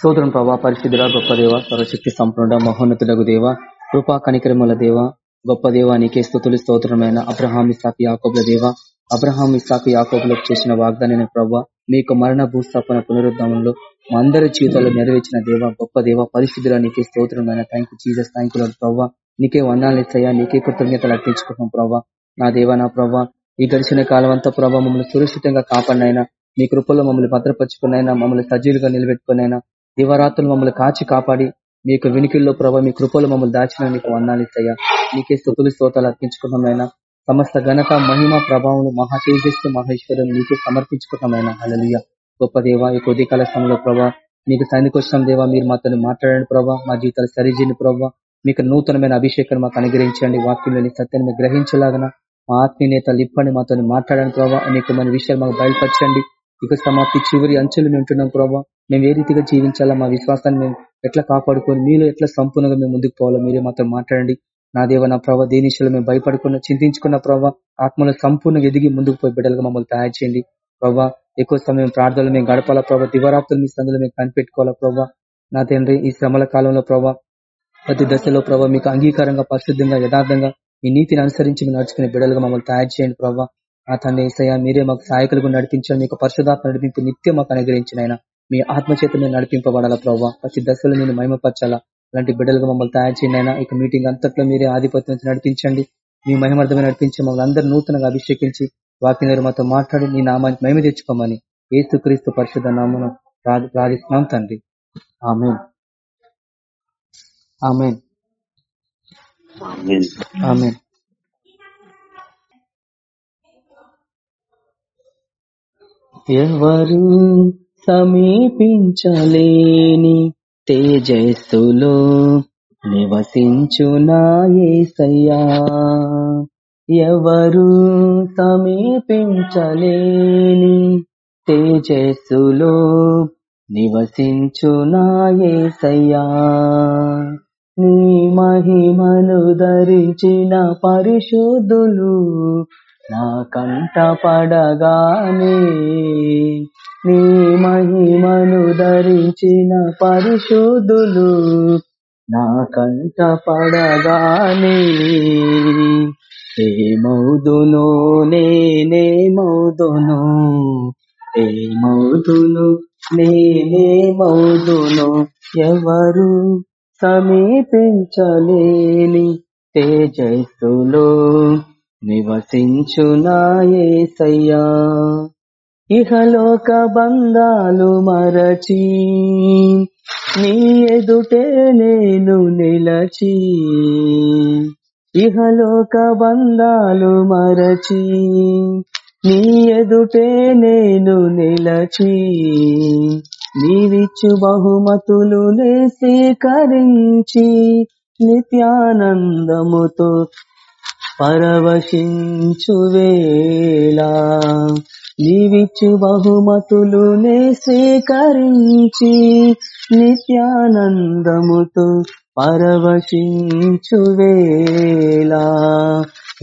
సోదరం ప్రభా పరిశుద్ధుల గొప్ప దేవ సర్వశక్తి సంపూర్ణ మహోన్నతులకు దేవ కృపా కనికరముల దేవ గొప్ప దేవ నీకే స్థుతులు స్తోత్రమైన అబ్రహాం ఇసాక్ యాకోబుల దేవ. అబ్రహాం ఇసాక్ యాకోబులకు చేసిన వాగ్దానైన ప్రభావ మీకు మరణ భూస్థాపన పునరుద్ధమంలో మా అందరి జీవితాల్లో నెరవేర్చిన దేవ గొప్ప దేవ పరిశుద్ధుల నీకే స్తోత్రమైన thank you Jesus thank you ప్రభావ నీకే వందాలు ఇస్తాయా నీకే కృతజ్ఞతలు అర్పించుకుంటున్నాం ప్రభావ నా దేవ నా ప్రభా ఈ గడిచిన కాలం అంతా ప్రభావ మమ్మల్ని సురక్షితంగా కాపాడినైనా మీ కృపలో మమ్మల్ని భద్రపరుచుకున్నైనా మమ్మల్ని సజీలుగా నిలబెట్టుకున్నైనా దివరాత్రులు మమ్మల్ని కాచి కాపాడి మీ యొక్క వినికిల్లో ప్రభావ మీ కృపలు మమ్మల్ని దాచిన మీకు వందాలిస్తాయా నీకే స్థుతులు స్తోతాలు అర్పించుకున్నామైనా సమస్త ఘనత మహిమ ప్రభావం మహా తేజస్సు మహేశ్వరం నీకే సమర్పించుకున్నామైనా అలలియ గొప్ప దేవ ఈ కొద్ది కాల సమయంలో ప్రభా మీకు సైనికోత్సవం దేవా. మీరు మాతో మాట్లాడండి ప్రభావ మా జీవితాలు సరిజీని ప్రభావ మీకు నూతనమైన అభిషేకం మాకు అనుగ్రహించండి. వాక్యంలోని సత్యాన్ని గ్రహించలాగన మా ఆత్మీయత లిప్పండి మాతో మాట్లాడండి ప్రభావ అనేకమైన విషయాలు మాకు బయలుపరచండి. యుగ సమాప్తి చివరి అంచెలు మేము ఉంటున్నాం ప్రభావ మేము ఏ రీతిగా జీవించాలా మా విశ్వాసాన్ని మేము ఎట్లా కాపాడుకొని మీలో ఎట్లా సంపూర్ణంగా మేము ముందుకు పోవాలో మీరే మాత్రం మాట్లాడండి. నా దేవ నా ప్రభావ దేనిషలో మేము భయపడుకున్న చింతించుకున్న ప్రభావ ఆత్మలో సంపూర్ణంగా ఎదిగి ముందుకు పోయి బిడ్డలుగా మమ్మల్ని తయారు చేయండి. ప్రభావ ఎక్కువ సమయం ప్రార్థనలు మేము గడపాలా ప్రభావ దివరాప్తులు మీ సందులో మేము కనిపెట్టుకోవాలా ప్రభావ నా తండ్రి ఈ శ్రమల కాలంలో ప్రభావ ప్రతి దశలో ప్రభావ మీకు అంగీకారంగా పరిశుద్ధంగా యథార్థంగా మీ నీతిని అనుసరించి మేము నడుచుకునే బిడ్డలుగా మమ్మల్ని తయారు చేయండి ప్రభావ ఆ తండ్రి ఏసయ్య మీరే మాకు సహాయకులుగా నడిపించాలి మీకు పరిశుధాత్మ నడిపింపు నిత్యం మాకు అనుగ్రహించిన ఆయన. మీ ఆత్మచేత మేము నడిపింపబడాలా ప్రభావ ప్రతి దశలో నేను మహిమపరచాలా? అలాంటి బిడ్డలుగా మమ్మల్ని తయారు చేయండి ఇక మీటింగ్ అంతట్లో మీరే ఆధిపత్యం నడిపించండి. మీ మహిమర్థమే నడిపించి మమ్మల్ని అందరూ నూతనంగా అభిషేకించి వాక్య మాతో మాట్లాడి నీ నామానికి మహిమ తెచ్చుకోమని ఏసుక్రీస్తు పరిశుద్ధ నామను ప్రార్థిస్తున్నాం తండ్రి. ఆమెన్. ఆమెన్. ఆమెన్. ఎవరు సమీపించలేని తేజస్సులో నివసించునాయేసయ్యా ఎవరు సమీపించలేని తేజస్సులో నివసించునాయేసయ్యా నీ మహిమను ధరించిన పరిశుద్ధులు నా కంట పడగానే నీ మహిమను ధరించిన పరిశుద్ధులు నా కంట పడగానే ఏ నేనేమౌదును ఏమౌదును మౌదును ఏ ఎవరు సమీపించలేని తేజస్సులో నివసించునాయేసయ్యా ఇహలోక బంధాలు మరచి నీ ఎదుటే నేను నిలచి ఇహలోక బంధాలు మరచి నీ ఎదుటే నేను నిలచి నీవిచ్చు బహుమతులు స్వీకరించి నిత్యానందముతో పరవశించువేలా నీవిచ్చు బహుమతులు నే స్వీకరించి నిత్యానందముతో పరవశించువేలా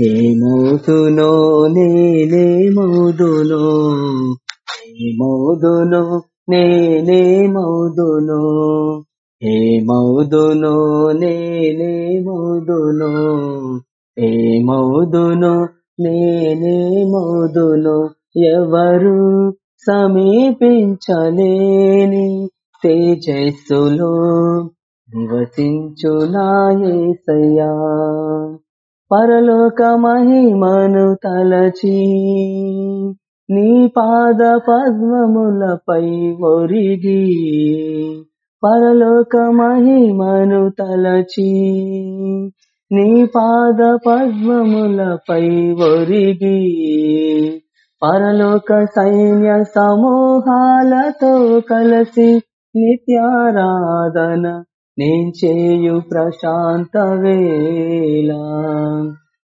ఏమోదునో నేనేమోదునో ఏమోదునో నేనేమోదునో నేనే మౌదునో ఏమవుదునో నేనే నేనే ఎవరు సమీపించలేని తేజస్సులో నివసించునాయసయ్యా పరలోక మహిమను తలచి నీ పాద పద్మములపై ఒరిగి పరలోక మహిమను తలచి నీ పాద పద్మములపై ఒరిగి పరలోక సైన్య సమూహాలతో కలిసి నిత్యారాధన నేను చేయు ప్రశాంత వేళ.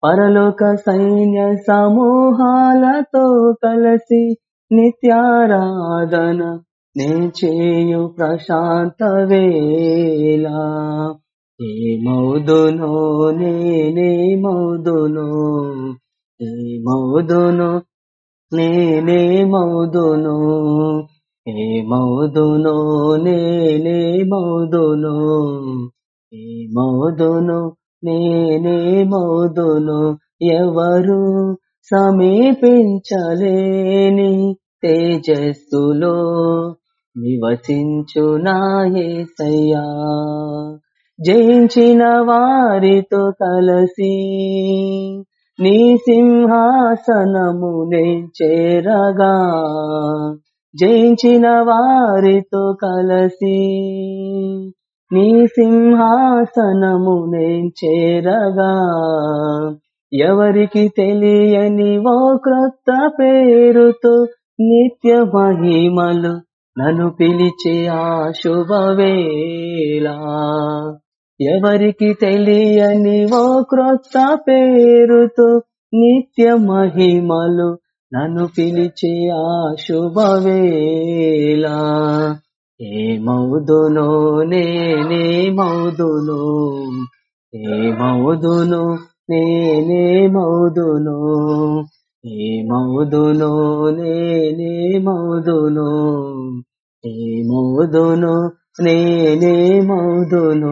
పరలోక సైన్య సమూహాలతో కలిసి నిత్యారాధన నేను చేయు ప్రశాంత వేళ. ఏ మౌదునో. నేనే మౌదునో. ఏ మౌదునో నేనే మౌదును. ఏ మౌదును. ఏమౌదును నేనేమౌదును ఎవరు సమీపించలేని తేజస్సులో నివసించు నాయసయ్యా జయించిన వారితో కలసి నీ సింహాసనము చేరగా జయించిన వారితో కలసి నీ సింహాసనము చేరగా ఎవరికి తెలియని ఓ క్రొత్త పేరుతో నిత్య మహిమలు నన్ను పిలిచే ఆ శుభవేళ. ఎవరికి తెలియని ఓ క్రొత్త పేరుతో నిత్య మహిమలు నన్ను పిలిచే ఆ శుభవేలా ఏమౌదునో నేనేమౌదునో ఏమౌదును నేనేమౌదునో ఏమౌదునో నేనేమౌదునో ఏమౌదును నేనేమౌదును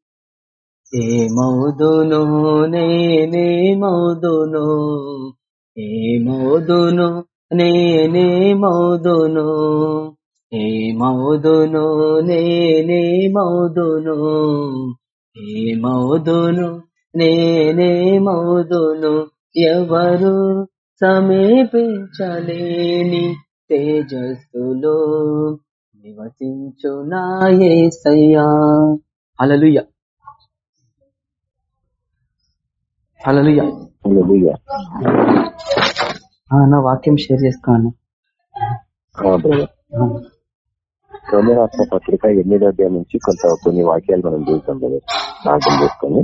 ఏమౌదును నేనేమౌదును ఏమౌదును నేనేమౌదును ఏమౌదును నేనేమౌదును ఏమౌదును నేనేమౌదును ఎవరు సమీపించలేని తేజస్సులో నివసించు నాయసయ్యా హలలుయ నా వాక్యం షేర్ రోమరాష్ట్ర పత్రిక ఎనిమిదో అధ్యాయం నుంచి కొంత కొన్ని వాక్యాలు మనం చూస్తాం బ్రదర్ ప్రార్థన చేసుకొని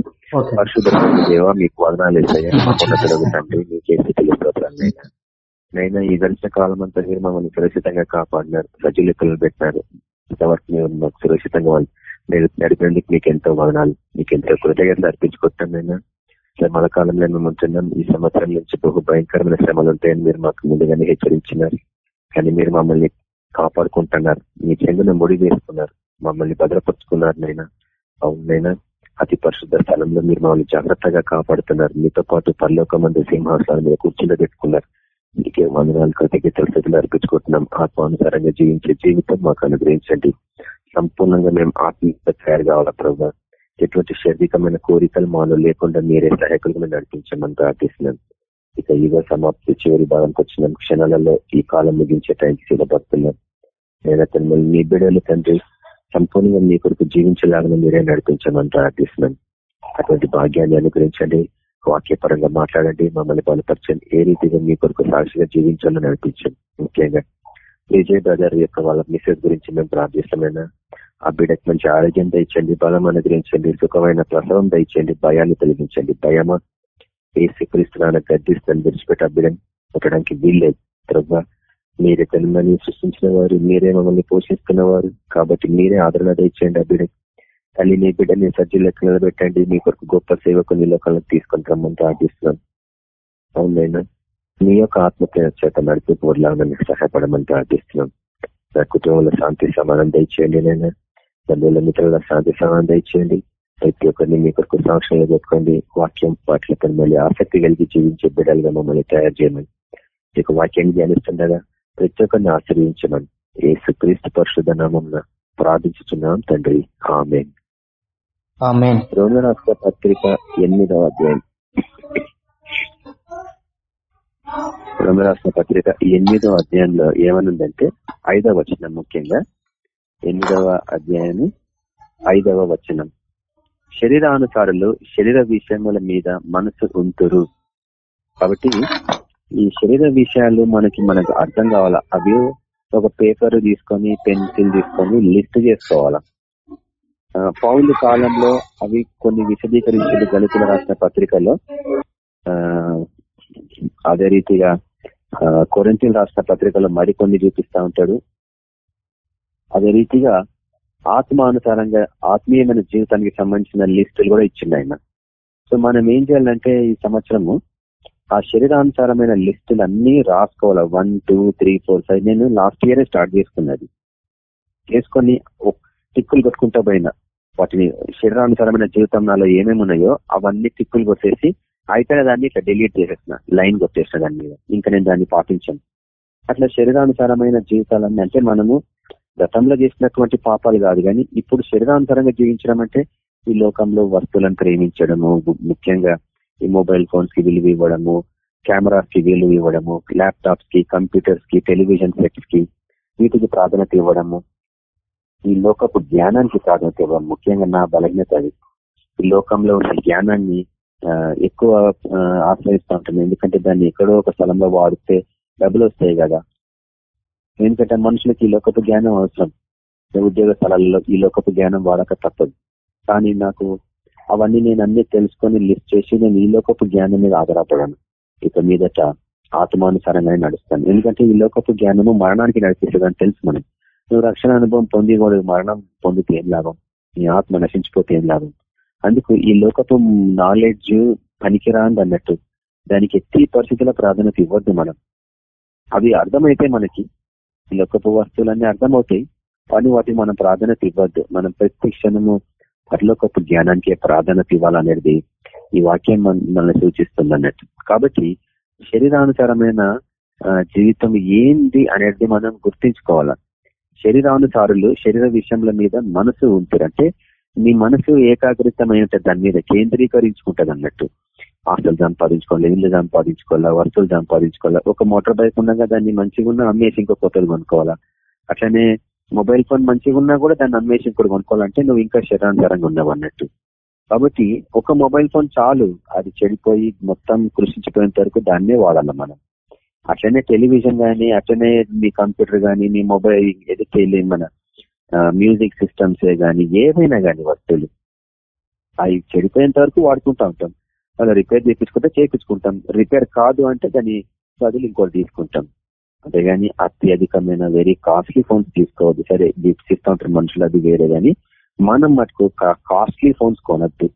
పరిశుద్ధ దేవ మీకు వదనాలు ఉన్నతులకు తండ్రి. మీకే స్థితిలో స్తోత్రాలైనా నైనా. ఈ గడిచిన కాలం అంతా మీరు మమ్మల్ని సురక్షితంగా కాపాడినారు. సజ్జలెక్కలు పెట్టినారు. ఇంతవరకు మీరు మాకు సురక్షితంగా వాళ్ళు నడిపినందుకు మీకు ఎంతో వదనాలు మీకు ఎంతో కృతజ్ఞతలు అర్పించుకుంటాం నైనా. శ్రమల కాలంలో మేము ఉంటున్నాం. ఈ సంవత్సరం నుంచి బహు భయంకరమైన శ్రమలు ఉంటాయని మీరు మాకు ముందుగానే హెచ్చరించినారు. కానీ మీరు మమ్మల్ని కాపాడుకుంటున్నారు. మీ చెందున ముడి వేసుకున్నారు. మమ్మల్ని భద్రపరుచుకున్నారు నైనా. అవునైనా అతి పరిశుద్ధ స్థలంలో మీరు మమ్మల్ని జాగ్రత్తగా కాపాడుతున్నారు. మీతో పాటు పరలోక మంది సింహాసనాలు మీద కూర్చుండ పెట్టుకున్నారు మీకే వందనాలు కృతజ్ఞతలు స్థితిలో అర్పించుకుంటున్నాం. ఆత్మానుసారంగా జీవించే జీవితం మాకు అనుగ్రహించండి. సంపూర్ణంగా మేము ఆత్మీయత తయారు కావాలా ప్రభావ ఎటువంటి శారీరకమైన కోరికలు మాలో లేకుండా మీరే సహాయకులుగా నడిపించమని ప్రార్థిస్తున్నాం. ఇక యుగ సమాప్తి చివరి భాగానికి వచ్చిన క్షణాలలో ఈ కాలం ముగించే టైంకి సిద్ధపడుతున్నాం నేను అతను మీ బిడ్డలు తండ్రి సంపూర్ణంగా మీ కొరకు జీవించలాగా మీరే నడిపించమని ప్రార్థిస్తున్నాం. అటువంటి భాగ్యాన్ని అనుగ్రహించండి. వాక్యపరంగా మాట్లాడండి. మమ్మల్ని బలపరచండి. ఏ రీతిగా మీ కొరకు సాక్షిగా జీవించాలని నడిపించండి. ముఖ్యంగా విజయ్ బ్రదర్ యొక్క వాళ్ళ మిసెస్ గురించి మేము ప్రార్థిస్తామైనా ఆ బిడ్డకు మంచి ఆరోగ్యం దండి బలం అనుగ్రహించండి సుఖమైన ప్రసవం దండి భయాన్ని తొలగించండి. భయమా ఏ స్వీకరిస్తున్నాను గర్దిస్తాను విడిచిపెట్టి ఆ బిడ్డను పెట్టడానికి వీల్లేదు. ప్రభా మీరే తల్లిని సృష్టించిన వారు మీరే మమ్మల్ని పోషిస్తున్న వారు కాబట్టి మీరే ఆదరణ దయచేయండి ఆ బిడ్డకి తల్లి నీ బిడ్డని సజ్జు లెక్క నిలబెట్టండి మీ కొరకు గొప్ప సేవకుని లోకాలను తీసుకొని రమ్మని ప్రార్థిస్తున్నాను అవునైనా మీ యొక్క ఆత్మహత్య చేత నడిపిపోలాగా మీకు సహాయపడమని ప్రార్థిస్తున్నాం. నా కుటుంబంలో శాంతి సమానం దయచేయండి నైనా బంధువుల మిత్రుల శాంతి సమానం దయచేయండి. ప్రతి ఒక్కరిని మీ కొరకు సాక్షిగా పెట్టుకోండి. వాక్యం పట్ల మళ్ళీ ఆసక్తి కలిగి జీవించే బిడ్డలుగా మమ్మల్ని తయారు చేయమని. మీకు వాక్యాన్ని ధ్యానిస్తుండగా ప్రతి ఒక్కరిని ఆశ్రయించమని ఏ సుక్రీస్తు పరిశుద్ధ నామం ప్రార్థించుతున్నాం తండ్రి. ఆమె ఆమేన్. రోమ రాష్ట్ర పత్రిక ఎనిమిదవ అధ్యాయం. రోమ రాష్ట్ర పత్రిక ఎనిమిదవ అధ్యాయంలో ఏమనుందంటే ఐదవ వచనం ముఖ్యంగా ఎనిమిదవ అధ్యాయం ఐదవ వచనం. శరీరానుసారులు శరీర విషయముల మీద మనసు ఉంటురు కాబట్టి ఈ శరీర విషయాలు మనకి మనకు అర్థం కావాలా? అవి ఒక పేపర్ తీసుకొని పెన్సిల్ తీసుకొని లిస్ట్ చేసుకోవాలా? ఆ, కాలంలో అవి కొన్ని విశదీకరించిన గణితులు రాసిన పత్రికలో ఆ, అదే రీతిగా కొరంతీలు రాసిన పత్రికలో మరికొన్ని చూపిస్తా ఉంటాడు. అదే రీతిగా ఆత్మానుసారంగా ఆత్మీయమైన జీవితానికి సంబంధించిన లిస్టులు కూడా ఇచ్చింది ఆయన సో మనం ఏం చేయాలంటే ఈ సంవత్సరము ఆ శరీరానుసారమైన లిస్టులు అన్ని రాసుకోవాలి? One two three four five. నేను లాస్ట్ ఇయరే స్టార్ట్ చేసుకున్నది. చేసుకొని టిక్కులు కొట్టుకుంటా పోయినా. వాటిని శరీరానుసారమైన జీవితం నాలో ఏమేమి ఉన్నాయో అవన్నీ టిక్కులు కొట్టేసి అయిపోయిన దాన్ని ఇట్లా డిలీట్ చేసేసిన లైన్ కొట్టేసిన దాని మీద ఇంకా నేను దాన్ని పాటించాను. అట్లా శరీరానుసారమైన జీవితాలన్నీ అంటే మనము గతంలో చేసినటువంటి పాపాలు కాదు కానీ ఇప్పుడు శరీరాంతరంగా జీవించడం అంటే ఈ లోకంలో వస్తువులను ప్రేమించడము ముఖ్యంగా ఈ మొబైల్ ఫోన్స్కి విలువ ఇవ్వడము కెమెరాస్కి విలువ ఇవ్వడము ల్యాప్టాప్స్కి కంప్యూటర్స్కి టెలివిజన్ సెట్స్కి వీటికి ప్రాధాన్యత ఇవ్వడము. ఈ లోకపు జ్ఞానానికి ప్రాధాన్యత ఇవ్వడం ముఖ్యంగా నా బలహీనత అది. ఈ లోకంలో ఉన్న జ్ఞానాన్ని ఎక్కువ ఆశ్రయిస్తూ ఉంటాను. ఎందుకంటే దాన్ని ఎక్కడో ఒక స్థలంలో వాడితే డబ్బులు వస్తాయి కదా. ఎందుకంటే మనుషులకి ఈ లోకపు జ్ఞానం అవసరం. ఉద్యోగ స్థలాల్లో ఈ లోకపు జ్ఞానం వాడక తప్పదు. కానీ నాకు అవన్నీ నేను అన్ని తెలుసుకొని లిస్ట్ చేసి నేను ఈ లోకపు జ్ఞానం మీద ఆధారపడాను. ఇక మీదట ఆత్మానుసారంగానే నడుస్తాను. ఎందుకంటే ఈ లోకపు జ్ఞానము మరణానికి నడిపిస్తుందని తెలుసు మనం నువ్వు రక్షణ అనుభవం పొంది కూడా మరణం పొందితే ఏం లాభం? నీ ఆత్మ నశించిపోతే ఏం లాభం? అందుకు ఈ లోకపు నాలెడ్జ్ పనికిరాంది అన్నట్టు దానికి ఎత్తి పరిస్థితుల ప్రాధాన్యత ఇవ్వద్దు మనం. అవి అర్థమైతే మనకి లోకపు వస్తువులన్నీ అర్థమవుతాయి. కానీ వాటికి మనం ప్రాధాన్యత ఇవ్వద్దు. మనం ప్రతి క్షణము పరలోకపు జ్ఞానానికి ప్రాధాన్యత ఇవ్వాలనేది ఈ వాక్యం మనల్ని సూచిస్తుంది అన్నట్టు కాబట్టి శరీరానుసారమైన ఆ, జీవితం ఏంది అనేది మనం గుర్తించుకోవాలా? శరీరానుసారులు శరీర విషయంల మీద మనసు ఉంటారు అంటే మీ మనసు ఏకాగ్రతమైన దాని మీద కేంద్రీకరించుకుంటది అన్నట్టు ఆస్తులు సంపాదించుకోవాలి ఇల్లు సంపాదించుకోవాలా వస్తువులు సంపాదించుకోవాలా. ఒక మోటార్ బైక్ ఉండగా దాన్ని మంచిగా ఉన్నా అమ్మేసి ఇంకో కొత్తది కొనుక్కోవాలా. అట్లనే మొబైల్ ఫోన్ మంచిగా ఉన్నా కూడా దాన్ని అమ్మేసి ఇంకోటి కొనుక్కోవాలంటే నువ్వు ఇంకా శరీరానుసారంగా ఉన్నావు అన్నట్టు. కాబట్టి ఒక మొబైల్ ఫోన్ చాలు. అది చెడిపోయి మొత్తం కృషించిపోయేంత వరకు దాన్నే వాడాలి మనం. అట్లనే టెలివిజన్ గానీ అట్లనే మీ కంప్యూటర్ గానీ మీ మొబైల్ ఏదైతే మన మ్యూజిక్ సిస్టమ్స్ గానీ ఏవైనా గానీ వస్తువులు. అవి చెడిపోయేంత వరకు వాడుకుంటా ఉంటాం. అలా రిపేర్ చేయించుకుంటే చేయించుకుంటాం రిపేర్ కాదు అంటే దాని బదులు ఇంకోటి తీసుకుంటాం. అంతేగాని అత్యధికమైన వెరీ కాస్ట్లీ ఫోన్స్ తీసుకోవద్దు. సరే గిఫ్ట్స్ ఇస్తూ ఉంటారు మనుషులు అది వేరే కానీ మనం మటుకు కాస్ట్లీ ఫోన్స్ కొనద్దు.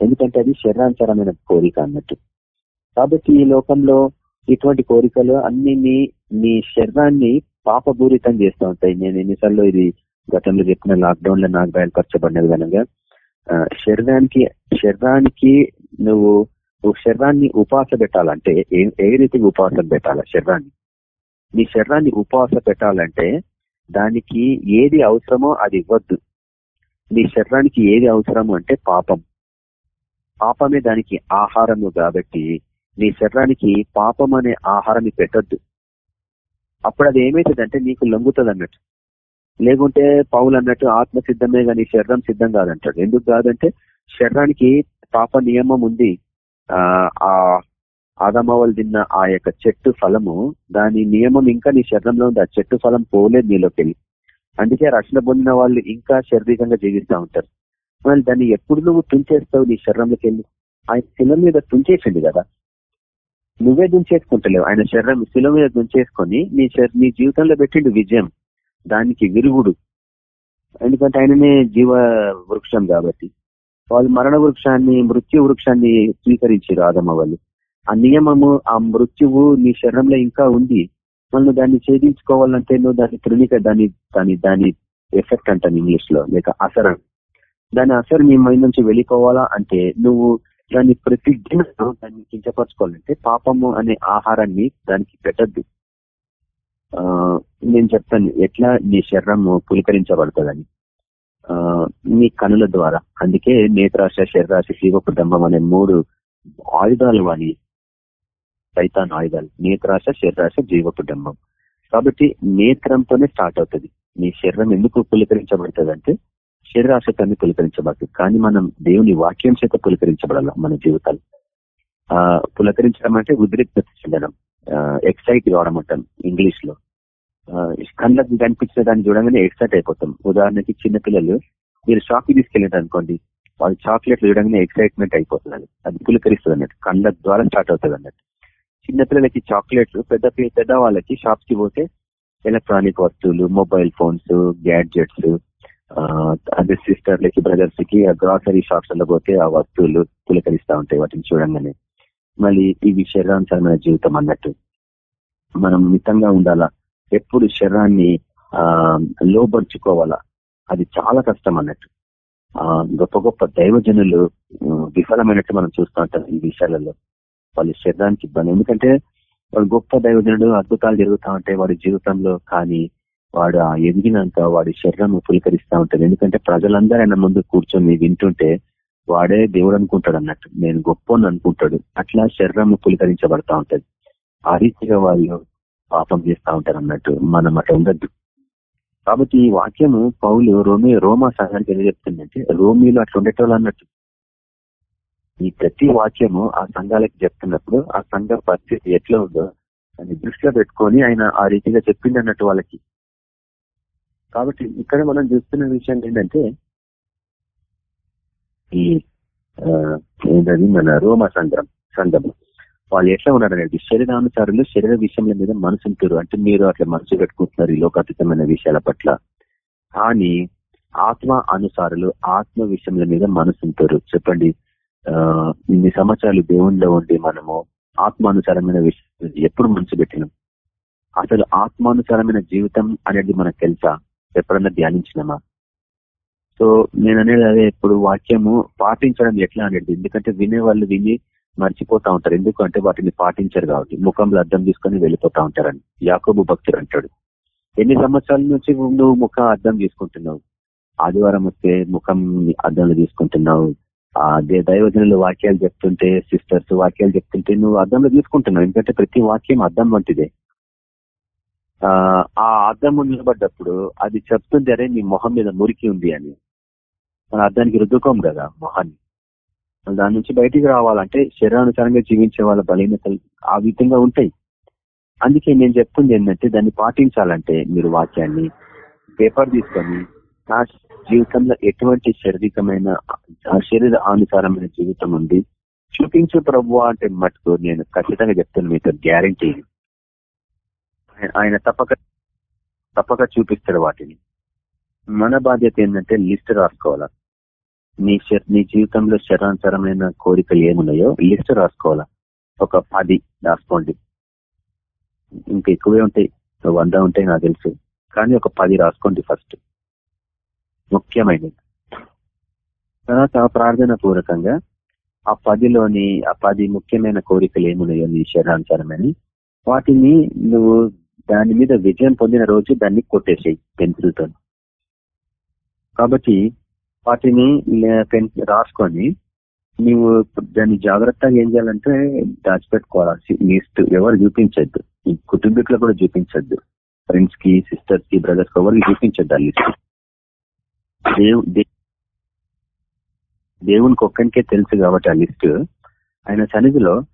ఎందుకంటే అది శరీరాంతరమైన కోరిక అన్నట్టు. కాబట్టి ఈ లోకంలో ఇటువంటి కోరికలు అన్ని నీ నీ శరీరాన్ని పాపపూరితం చేస్తూ ఉంటాయి. నేను ఎన్నిసార్లు ఇది గతంలో చెప్పిన లాక్డౌన్లో నాకు బయలుపరచబడినది కనుక శరీరానికి శరీరానికి నువ్వు నువ్వు శరీరాన్ని ఉపాస పెట్టాలంటే ఏ ఏ రీతికి ఉపాసం పెట్టాలి? శరీరాన్ని. నీ శరీరాన్ని ఉపవాస పెట్టాలంటే దానికి ఏది అవసరమో అది ఇవ్వద్దు. నీ శరీరానికి ఏది అవసరము అంటే పాపం. పాపమే దానికి ఆహారము కాబట్టి నీ శరీరానికి పాపం అనే ఆహారాన్ని పెట్టొద్దు. అప్పుడు అది ఏమవుతుందంటే నీకు లొంగుతుంది అన్నట్టు లేకుంటే పౌలు అన్నట్టు ఆత్మ సిద్ధమే కానీ శరీరం సిద్ధం కాదంటాడు. ఎందుకు కాదంటే శరీరానికి పాప నియమం ఉంది. ఆ ఆ ఆదమవలు తిన్న ఆ యొక్క చెట్టు ఫలము దాని నియమం ఇంకా నీ శరీరంలో ఉంది. ఆ చెట్టు ఫలం పోలేదు నీలోకి వెళ్ళి. అందుకే రక్షణ పొందిన వాళ్ళు ఇంకా శారీరకంగా జీవిస్తూ ఉంటారు. మరి దాన్ని ఎప్పుడు నువ్వు తుంచేస్తావు నీ శరీరంలోకి వెళ్ళి? ఆయన శిల మీద తుంచేసింది కదా. నువ్వే దుంచేసుకుంటలేవు. ఆయన శరీరం శిల మీద దుంచేసుకొని నీ నీ జీవితంలో పెట్టిండు విజయం. దానికి విరుగుడు. ఎందుకంటే ఆయననే జీవ వృక్షం కాబట్టి. వాళ్ళు మరణ వృక్షాన్ని మృత్యు వృక్షాన్ని స్వీకరించారు ఆదమ వాళ్ళు. ఆ నియమము ఆ మృత్యువు నీ శరీరంలో ఇంకా ఉంది. మళ్ళీ దాన్ని ఛేదించుకోవాలంటే నువ్వు దాన్ని తృణిక దాని దాని దాని ఎఫెక్ట్ అంటాను ఇంగ్లీష్లో లేక అసరం. దాని అసలు నీ మైండ్ నుంచి వెళ్ళిపోవాలా అంటే నువ్వు దాన్ని ప్రతి దినం దాన్ని కించపరచుకోవాలంటే పాపము అనే ఆహారాన్ని దానికి పెట్టద్దు. నేను చెప్తాను ఎట్లా నీ శరీరం పులికరించబడుతుందని. ఆ నీ కనుల ద్వారా. అందుకే నేత్రాశ శరీరాశ శివకుటుంబం అనే మూడు ఆయుధాలు అని. సైతాన్ ఆయుధాలు. నేత్రాశ శరీరాశ జీవకుటుంబం కాబట్టి నేత్రంతోనే స్టార్ట్ అవుతుంది. నీ శరీరం ఎందుకు పులికరించబడుతుంది అంటే శరీరాశతాన్ని పులకరించబడుతుంది. కానీ మనం దేవుని వాక్యం చేత పులకరించబడాల మన జీవితాలు? ఆ పులకరించడం అంటే ఉద్రిక్త చెందడం. ఎక్సైట్ కావడం అంటాం ఇంగ్లీష్లో కళ్ళకి కనిపించిన దాన్ని చూడగానే ఎక్సైట్ అయిపోతాం. ఉదాహరణకి చిన్నపిల్లలు మీరు షాప్కి తీసుకెళ్ళారు అనుకోండి వాళ్ళు చాక్లెట్లు చూడగానే ఎక్సైట్మెంట్ అయిపోతుంది అది అది పులకరిస్తుంది అన్నట్టు కళ్ళ ద్వారా స్టార్ట్ అవుతుంది అన్నట్టు. చిన్నపిల్లలకి చాక్లెట్లు పెద్ద పెద్ద వాళ్ళకి షాప్స్కి పోతే ఎలక్ట్రానిక్ వస్తువులు మొబైల్ ఫోన్స్ గ్యాడ్జెట్స్ అదే సిస్టర్లకి బ్రదర్స్కి గ్రాసరీ షాప్స్లో పోతే ఆ వస్తువులు పులకరిస్తూ ఉంటాయి వాటిని చూడంగానే. మళ్ళీ ఇవి శరీరానుసరమైన జీవితం అన్నట్టు. మనం మితంగా ఉండాలా? ఎప్పుడు శరీరాన్ని ఆ లోపరుచుకోవాలా అది చాలా కష్టం అన్నట్టు. ఆ గొప్ప గొప్ప దైవజనులు విఫలమైనట్టు మనం చూస్తూ ఉంటాం ఈ విషయాలలో. వాళ్ళ శరీరానికి ఇబ్బంది. ఎందుకంటే వాడు గొప్ప దైవజనుడు అద్భుతాలు జరుగుతూ ఉంటాయి వాడి జీవితంలో కానీ వాడు ఆ ఎదిగినాక వాడి శరీరం పులకరిస్తూ ఉంటుంది ఎందుకంటే ప్రజలందరూ ఆయన ముందు కూర్చొని వింటుంటే వాడే దేవుడు అనుకుంటాడు అన్నట్టు. నేను గొప్ప అనుకుంటాడు అట్లా శరీరం పులికరించబడతా ఉంటది. ఆ రీతిగా వాళ్ళు పాపం చేస్తా ఉంటారు అన్నట్టు మనం అట్లా ఉండద్దు. కాబట్టి ఈ వాక్యము పౌలు రోమి రోమా సంఘానికి ఏం చెప్తుందంటే రోమిలో అట్లా ఉండేటోళ్ళు అన్నట్టు. ఈ ప్రతి వాక్యము ఆ సంఘాలకి చెప్తున్నప్పుడు ఆ సంఘ పరిస్థితి ఎట్లా ఉందో అని దృష్టిలో పెట్టుకొని ఆయన ఆ రీతిగా చెప్పింది అన్నట్టు వాళ్ళకి. కాబట్టి ఇక్కడ మనం చూస్తున్న విషయం ఏంటంటే ఈ ఏంటది? మన రోమ సంఘం సంఘం. వాళ్ళు ఎట్లా ఉన్నారు అనేది శరీరానుసారులు శరీర విషయంల మీద మనసుంటారు అంటే మీరు అట్లా మనసు పెట్టుకుంటున్నారు ఈ లోకాతీతమైన విషయాల పట్ల. కానీ ఆత్మ అనుసారులు ఆత్మ విషయంల మీద మనసుంటారు చెప్పండి. ఇన్ని సంవత్సరాలు దేవుణ్ణిలో ఉండి మనము ఆత్మానుసారమైన విషయం ఎప్పుడు మనసు పెట్టినాం? అసలు ఆత్మానుసారమైన జీవితం అనేది మనకు తెలుసా? ఎప్పుడన్నా ధ్యానించినమా? సో నేను అనేది అదే ఇప్పుడు వాక్యము పాటించడం ఎట్లా అనేది ఎందుకంటే వినే వాళ్ళు విని మర్చిపోతా ఉంటారు. ఎందుకంటే వాటిని పాటించరు కాబట్టి. ముఖంలో అర్థం తీసుకొని వెళ్ళిపోతా ఉంటారని. యాకోబు భక్తుడు అంటాడు. ఎన్ని సంవత్సరాల నుంచి నువ్వు ముఖం అర్థం తీసుకుంటున్నావు? ఆదివారం వస్తే ముఖం అర్థంలో తీసుకుంటున్నావు. అదే దైవజనులు వాక్యాలు చెప్తుంటే సిస్టర్స్ వాక్యాలు చెప్తుంటే నువ్వు అర్థంలో తీసుకుంటున్నావు. ఎందుకంటే ప్రతి వాక్యం అర్థం వంటిదే. ఆ అర్థం నిలబడ్డప్పుడు అది చెప్తుంది అరే నీ మొహం మీద మురికి ఉంది అని. మన అర్థానికి రుద్దుకోం కదా మొహాన్ని. దాని నుంచి బయటికి రావాలంటే శరీరానుసారంగా జీవించే వాళ్ళ బలహీనతలు ఆ విధంగా ఉంటాయి. అందుకే నేను చెప్తుంది ఏంటంటే దాన్ని పాటించాలంటే మీరు వాక్యాన్ని పేపర్ తీసుకొని నా జీవితంలో ఎటువంటి శారీరకమైన శరీర అనుసారమైన జీవితం ఉంది చూపించు ప్రభు అంటే మటుకు నేను ఖచ్చితంగా చెప్తాను మీతో గ్యారంటీ. ఆయన తప్పక తప్పక చూపిస్తాడు వాటిని. మన బాధ్యత ఏంటంటే లిస్ట్ రాసుకోవాలా? నీ నీ జీవితంలో శరాంతరమైన కోరికలు ఏమున్నాయో లిస్ట్ రాసుకోవాలా? ఒక పది రాసుకోండి. ఇంకా ఎక్కువే ఉంటాయి. వంద ఉంటాయి నాకు తెలుసు. కానీ ఒక పది రాసుకోండి ఫస్ట్. ముఖ్యమైనది తర్వాత ప్రార్థన పూర్వకంగా ఆ పదిలోని ఆ పది ముఖ్యమైన కోరికలు ఏమున్నాయో నీ శరీరానుసారమని వాటిని నువ్వు దాని మీద విజయం పొందిన రోజు దాన్ని కొట్టేసేయి పెన్సిల్తో కాబట్టి వాటిని రాసుకొని నీవు దాన్ని జాగ్రత్తగా ఏం చేయాలంటే దాచిపెట్టుకోవాలి. లిస్ట్ ఎవరు చూపించద్దు. ఈ కుటుంబీకులు కూడా చూపించద్దు. ఫ్రెండ్స్కి సిస్టర్స్కి బ్రదర్స్కి ఎవరికి చూపించద్దు ఆ లిస్ట్. దేవునికి ఒక్కనికే తెలుసు కాబట్టి ఆ లిస్ట్. ఆయన సన్నిధిలో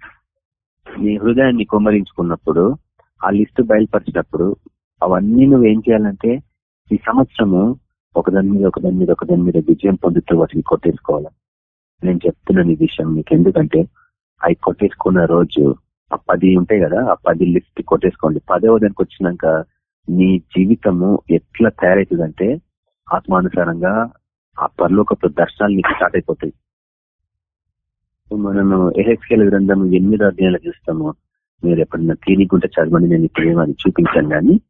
నీ హృదయాన్ని కొమ్మరించుకున్నప్పుడు ఆ లిస్ట్ బయలుపరిచినప్పుడు అవన్నీ నువ్వు ఏం చేయాలంటే ఈ సంవత్సరము ఒకదాని మీద ఒకదాని మీద ఒకదాని మీద విజయం పొందుతూ వాటిని కొట్టేసుకోవాలి. నేను చెప్తున్నాను ఈ విషయం మీకు ఎందుకంటే అవి కొట్టేసుకున్న రోజు ఆ పది ఉంటాయి కదా ఆ పది లిస్ట్ కొట్టేసుకోండి. పదవ దానికి వచ్చినాక నీ జీవితము ఎట్లా తయారవుతుందంటే ఆత్మానుసారంగా ఆ పరలోకపు దర్శనాలు నీకు స్టార్ట్ అయిపోతాయి. మనము ఎహెచ్కేల గ్రంథం ఎనిమిదో అధ్యాయాలు చూస్తాము. మీరు ఎప్పుడన్నా క్లినిక్ ఉంటే చదవండి నేను ఇప్పుడు ఏమని చూపించాను కానీ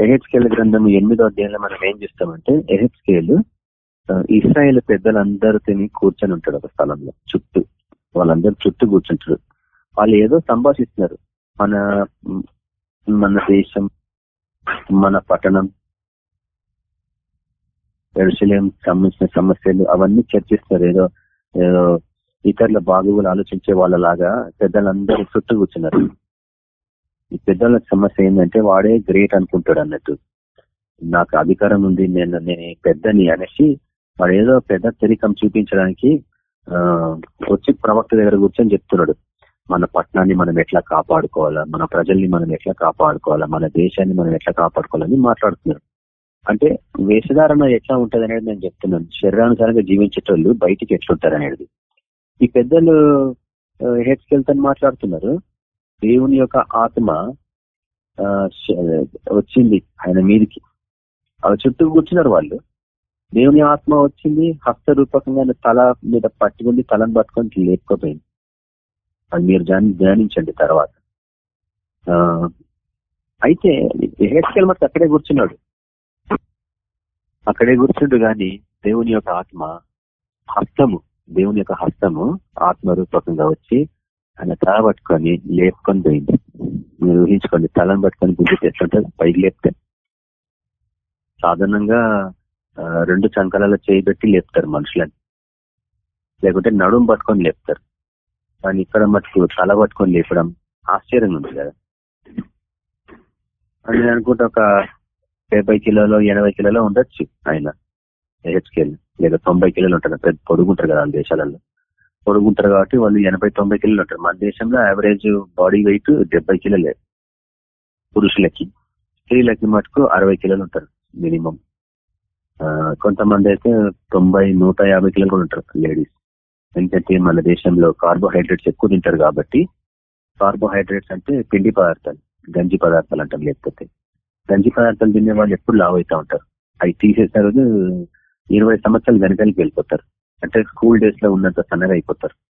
ఎహెచ్కేల్ గ్రంథం ఎనిమిదో అధ్యాయంలో మనం ఏం చేస్తామంటే ఎహెచ్కేల్ ఇస్రాయేల్ తిని కూర్చొని ఉంటాడు ఒక స్థలంలో చుట్టూ. వాళ్ళందరూ చుట్టూ కూర్చుంటారు. వాళ్ళు ఏదో సంభాషిస్తున్నారు. మన మన దేశం మన పట్టణం ఎరుసలేం సంబంధించిన సమస్యలు అవన్నీ చర్చిస్తారు ఏదో ఏదో ఇతరుల బాగులు ఆలోచించే వాళ్ళలాగా పెద్దలందరూ చుట్టూ కూర్చున్నారు. ఈ పెద్దల సమస్య ఏంటంటే వాడే గ్రేట్ అనుకుంటాడు అన్నట్టు. నాకు అధికారం ఉంది నేను నేను పెద్దని అనేసి వాడు ఏదో పెద్ద తెరికం చూపించడానికి వచ్చి ప్రవక్త దగ్గర కూర్చొని చెప్తున్నాడు. మన పట్టణాన్ని మనం ఎట్లా కాపాడుకోవాలా? మన ప్రజల్ని మనం ఎట్లా కాపాడుకోవాలా? మన దేశాన్ని మనం ఎట్లా కాపాడుకోవాలని మాట్లాడుతున్నారు అంటే వేషధారణ ఎట్లా ఉంటుంది అనేది నేను చెప్తున్నాను. శరీరానుసారంగా జీవించేటోళ్ళు బయటికి ఎట్లుంటారు అనేది. ఈ పెద్దలు హెచ్కెళ్తా మాట్లాడుతున్నారు. దేవుని యొక్క ఆత్మ వచ్చింది ఆయన మీదికి. అవి చుట్టూ కూర్చున్నారు వాళ్ళు. దేవుని ఆత్మ వచ్చింది హస్త రూపకంగా తల మీద పట్టుకుని తలను పట్టుకొని లేపుకోపోయింది. అది మీరు ధ్యానించండి తర్వాత. అయితే హెచ్కెల్ మట్టి అక్కడే కూర్చున్నాడు. అక్కడే కూర్చుండు గాని దేవుని యొక్క ఆత్మ హస్తము దేవుని యొక్క హస్తము ఆత్మరూపకంగా వచ్చి ఆయన తల పట్టుకొని లేపుకొని పోయింది. మీరు ఊహించుకోండి తలను పట్టుకొని గుంజి ఎట్లుంటుంది పైకి లేపితే. సాధారణంగా రెండు చంకలలో చేయి పెట్టి లేపుతారు మనుషులని. లేకుంటే నడుము పట్టుకొని లేపుతారు. కానీ ఇక్కడ మటుకు తల పట్టుకొని లేపడం ఆశ్చర్యంగా ఉంది కదా. అని నేను అనుకుంటే ఒక డెబ్బై కిలోలో ఎనభై కిలోలో ఉండొచ్చు ఆయన. హెచ్కేల్ లేదా తొంభై కిలోలు ఉంటారు. పెద్ద పొడుగుంటారు కదా వాళ్ళ దేశాలలో. పొడుగుంటారు కాబట్టి వాళ్ళు ఎనభై తొంభై కిలోలు ఉంటారు. మన దేశంలో యావరేజ్ బాడీ వెయిట్ డెబ్బై కిలోలే పురుషులకి. స్త్రీలకి మటుకు అరవై కిలోలు ఉంటారు మినిమం కొంతమంది అయితే తొంభై నూట యాభై కిలోలు కూడా ఉంటారు లేడీస్ ఎందుకంటే మన దేశంలో కార్బోహైడ్రేట్స్ ఎక్కువ తింటారు కాబట్టి కార్బోహైడ్రేట్స్ అంటే పిండి పదార్థాలు గంజి పదార్థాలు అంటారు లేకపోతే. గంజి పదార్థాలు తినే వాళ్ళు ఎప్పుడు లావ్ అవుతా ఉంటారు. అవి తీసేసిన రోజు ఇరవై సంవత్సరాలు వెనకాలకి వెళ్ళిపోతారు. అంటే స్కూల్ డేస్లో ఉన్నంత సన్నగా అయిపోతారు.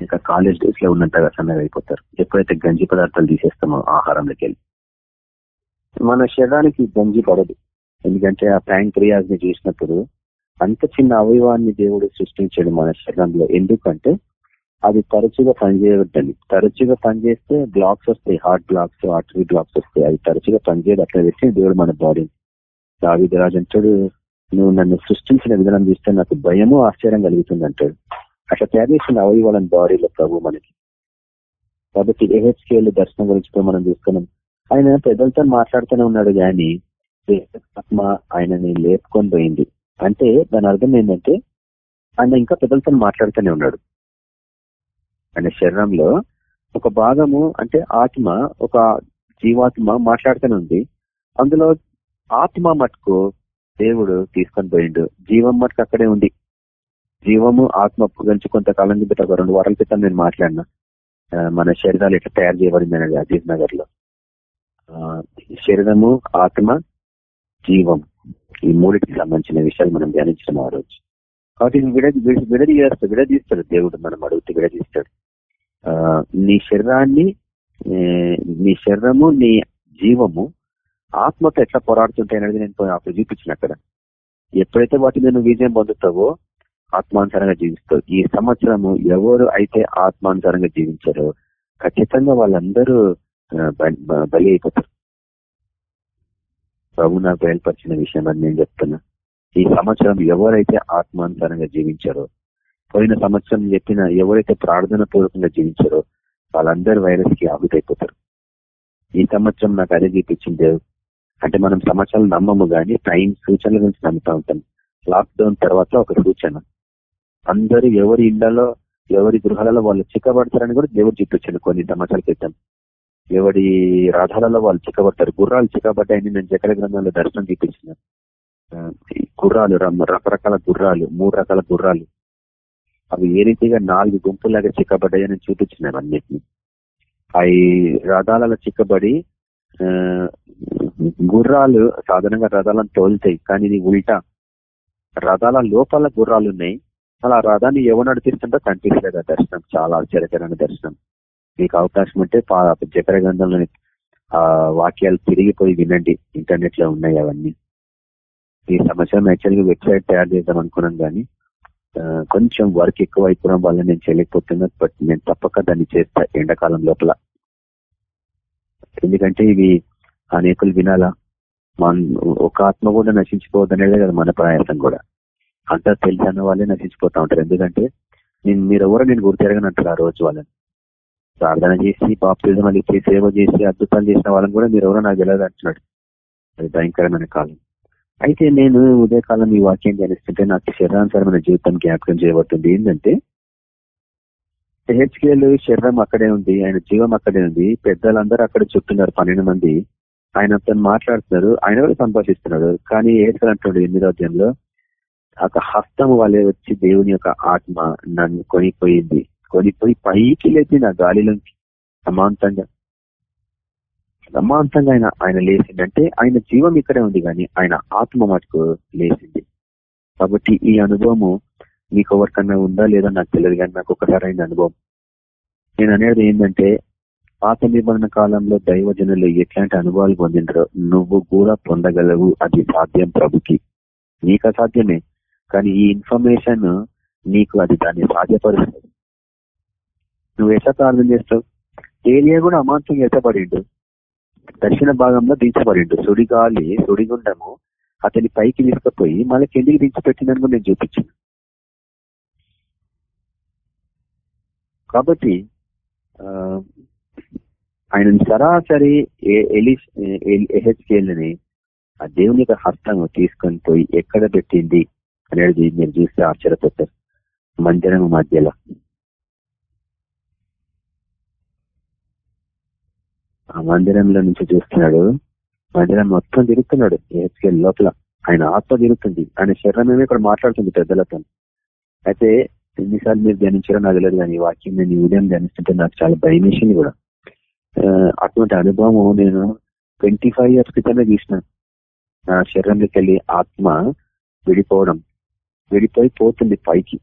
ఇంకా కాలేజ్ డేస్లో ఉన్నంతగా సన్నగా అయిపోతారు. ఎప్పుడైతే గంజి పదార్థాలు తీసేస్తామో ఆహారంలోకి వెళ్ళి. మన శరీరానికి గంజి పడదు. ఎందుకంటే ఆ ప్యాంక్రియాస్ని చూసినప్పుడు అంత చిన్న అవయవాన్ని దేవుడు సృష్టించాడు మన శరీరంలో. ఎందుకంటే అది తరచుగా పనిచేయవద్దని తరచుగా పనిచేస్తే బ్లాక్స్ వస్తాయి. హార్ట్ బ్లాక్స్ ఆర్టరీ బ్లాక్స్ వస్తాయి. అది తరచుగా పనిచేయదు. అట్లా తెచ్చి దేవుడు మన బాడీ దావిదరాజు అంటాడు నువ్వు నన్ను సృష్టించిన విధానం చూస్తే నాకు భయము ఆశ్చర్యం కలుగుతుంది అంటాడు అట్లా తయారు చేసిన అవయవాలను బాడీలో ప్రభు మనకి. కాబట్టి ఏహెచ్కేల్ దర్శనం గురించి మనం చూసుకున్నాం ఆయన పెద్దలతో మాట్లాడుతూనే ఉన్నాడు కానీ ఆత్మ ఆయనని లేపుకొని పోయింది. అంటే దాని అర్థం ఏంటంటే ఆయన ఇంకా పెద్దలతో మాట్లాడుతూనే ఉన్నాడు. ఆయన శరీరంలో ఒక భాగము అంటే ఆత్మ ఒక జీవాత్మ మాట్లాడుతూనే ఉంది. అందులో ఆత్మ మటుకు దేవుడు తీసుకొని పోయిండు. జీవం మటుకు అక్కడే ఉంది. జీవము ఆత్మ గురించి కొంతకాలం క్రితం ఒక రెండు వారాల క్రితం నేను మాట్లాడినా. మన శరీరాలు ఎట్లా తయారు చేయబడింది అనేది అజీజ్ నగర్లో శరీరము ఆత్మ జీవం ఈ మూడికి సంబంధించిన విషయాలు మనం ధ్యానించడం ఆ రోజు. కాబట్టి విడ విడదీస్తాడు విడదీస్తాడు దేవుడు మనం అడుగుతూ విడదీస్తాడు. నీ శరీరాన్ని నీ శరీరము నీ జీవము ఆత్మతో ఎట్లా పోరాడుతుంటాయి అనేది నేను అప్పుడు చూపించిన అక్కడ. ఎప్పుడైతే వాటిని నేను విజయం పొందుతావో ఆత్మానుసారంగా జీవిస్తావు. ఈ సంవత్సరము ఎవరు అయితే ఆత్మానుసారంగా జీవించారో ఖచ్చితంగా వాళ్ళందరూ బలి అయిపోతారు. ప్రభు నాకు బయలుపరిచిన విషయం అని నేను చెప్తున్నా. ఈ సంవత్సరం ఎవరైతే ఆత్మానుసారంగా జీవించారో పోయిన సంవత్సరం చెప్పిన ఎవరైతే ప్రార్థన పూర్వకంగా జీవించారో వాళ్ళందరూ వైరస్కి ఆగుతైపోతారు ఈ సంవత్సరం నాకు అదే చూపించింది అంటే మనం సమాచారాలు నమ్మము కానీ టైం సూచనల గురించి నమ్ముతా ఉంటాం. లాక్డౌన్ తర్వాత ఒక సూచన. అందరూ ఎవరి ఇళ్ళలో ఎవరి గృహాలలో వాళ్ళు చిక్కబడతారని కూడా దేవుడు చూపించాను కొన్ని సంవత్సరాల క్రితం. ఎవడి రథాలలో వాళ్ళు చిక్కబడతారు. గుర్రాలు చిక్కబడ్డాయని నేను చక్ర గ్రంథంలో దర్శనం చూపించిన గుర్రాలు రకరకాల గుర్రాలు మూడు రకాల గుర్రాలు. అవి ఏ రీతిగా నాలుగు గుంపులాగా చిక్కబడ్డాయని చూపించినాను అన్నిటిని. అవి రథాలలో చిక్కబడి గుర్రాలు సాధారణంగా రథాలను తోలుతాయి కానీ ఇది ఉల్టా. రథాల లోపల గుర్రాలు ఉన్నాయి. అలా రథాన్ని ఎవరు నడిపిస్తుంటో కనిపిస్తుంది ఆ దర్శనం. చాలా ఆశ్చర్యకరమైన దర్శనం. మీకు అవకాశం ఉంటే జకర గ్రంథంలోని ఆ వాక్యాలు తిరిగిపోయి వినండి. ఇంటర్నెట్లో ఉన్నాయి అవన్నీ. ఈ సంవత్సరం యాక్చువల్గా వెబ్సైట్ తయారు చేద్దాం అనుకున్నాం కానీ కొంచెం వర్క్ ఎక్కువ అయిపోవడం వల్ల నేను చేయలేకపోతున్నా బట్ నేను తప్పక దాన్ని చేస్తా ఎండాకాలం లోపల. ఎందుకంటే ఇవి అనేకులు వినాలా? మన ఒక ఆత్మ కూడా నశించిపోవద్దనేదే కదా మన ప్రయాసం కూడా. అంతా తెలిసిన వాళ్ళే నశించిపోతా ఉంటారు. ఎందుకంటే నేను మీరు ఎవరో నేను గుర్తెరగనంటారు ఆ రోజు వాళ్ళని. ప్రార్థన చేసి బాప్తిజం అని సేవ చేసి అద్భుతాలు చేసిన వాళ్ళని కూడా మీరు ఎవరో నాకు తెలియదు అంటున్నాడు. అది భయంకరమైన కాలం. అయితే నేను ఉదయకాలం ఈ వాక్యం ధ్యానిస్తుంటే నాకు శరీరానుసారమైన జీవితం జ్ఞాపకం చేయబడుతుంది. ఏంటంటే హెచ్కేలు శరీరం అక్కడే ఉంది ఆయన జీవం అక్కడే ఉంది. పెద్దలందరూ అక్కడ చుట్టున్నారు పన్నెండు మంది. ఆయన తను మాట్లాడుతున్నారు ఆయన కూడా సంభాషిస్తున్నాడు. కానీ ఏసర్ అంటున్నాడు ఎనిమిదో అధ్యాయంలో ఒక హస్తం వాళ్ళే వచ్చి దేవుని యొక్క ఆత్మ నన్ను కొనిపోయింది. కొనిపోయి పైకి లేచింది ఆ గాలిలోకి సమాంతంగా సమాంతంగా ఆయన ఆయన లేచింది. అంటే ఆయన జీవం ఇక్కడే ఉంది కానీ ఆయన ఆత్మ మటుకు లేచింది. కాబట్టి ఈ అనుభవము మీకు ఎవరికన్నా ఉందా లేదా నాకు తెలియదు కానీ నాకు ఒకసారి అయిన అనుభవం. నేను అనేది ఏంటంటే పాత నిబంధన కాలంలో దైవజనులు ఎట్లాంటి అనుభవాలు పొందింటారో నువ్వు కూడా పొందగలవు అది సాధ్యం ప్రభుకి. నీకు అసాధ్యమే కానీ ఈ ఇన్ఫర్మేషన్ నీకు అది దాన్ని సాధ్యపరుస్తుంది. నువ్వు ఎట్లా ప్రార్థన చేస్తావు? ఏలియా కూడా అమాంతం ఎత్తపడిండు దక్షిణ భాగంలో దించబడిండు. సుడిగాలి సుడిగుండము అతని పైకి తీసుకుపోయి మళ్ళీ కిందికి దించిపెట్టిందని కూడా నేను చూపించాను. కాబట్టి ఆయన సరాసరి ఎహెచ్కేల్ని ఆ దేవుని యొక్క హస్తం తీసుకొని పోయి ఎక్కడ పెట్టింది అనేది మీరు చూస్తే ఆశ్చర్యపోతారు. మందిరం మధ్యలో. ఆ మందిరంలో నుంచి చూస్తున్నాడు. మందిరం మొత్తం తిరుగుతున్నాడు ఎహెచ్కేల్ లోపల. ఆయన ఆత్మ తిరుగుతుంది. ఆయన శరీరమేమో ఇక్కడ మాట్లాడుతుంది పెద్దలతో అయితే ఎన్నిసార్లు మీరు ధ్యానించారో నాకు తెలియదు కానీ వాక్యం నేను ఉదయం ధ్యానిస్తుంటే నాకు చాలా భయం వేసింది కూడా. అటువంటి అనుభవం నేను ట్వంటీ ఫైవ్ ఇయర్స్ క్రితమే తీసిన. నా శరీరంలోకి వెళ్ళి ఆత్మ విడిపోవడం విడిపోయి పోతుంది పైకి.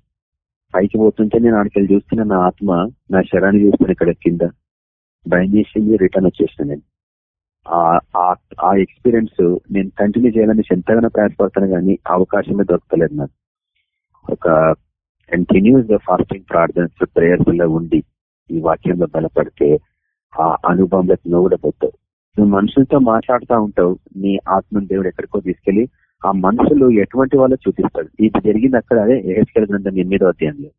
పైకి పోతుంటే నేను ఆడికెళ్ళి చూస్తున్నా నా ఆత్మ నా శరీరాన్ని చూస్తున్నా ఇక్కడ కింద. భయం చేసింది రిటర్న్ వచ్చేసిన నేను. ఆ ఎక్స్పీరియన్స్ నేను కంటిన్యూ చేయాలని ఎంతగానో ప్రయాసపడతాను కానీ అవకాశమే దొరకలేదు నాకు. ఒక కంటిన్యూస్గా ఫాస్టింగ్ ప్రార్థన ప్రేయర్స్లో ఉండి ఈ వాక్యంలో బలపడితే ఆ అనుభవంలోకి నువ్వు కూడా పోతావు నువ్వు మనుషులతో మాట్లాడుతూ ఉంటావు నీ ఆత్మ దేవుడు ఎక్కడికో తీసుకెళ్ళి ఆ మనుషులు ఎటువంటి వాళ్ళు చూపిస్తాడు ఇది జరిగింది అక్కడ అదే ఏహెచ్కెల్ గ్రంథం ఎనిమిదో అధ్యాయంలో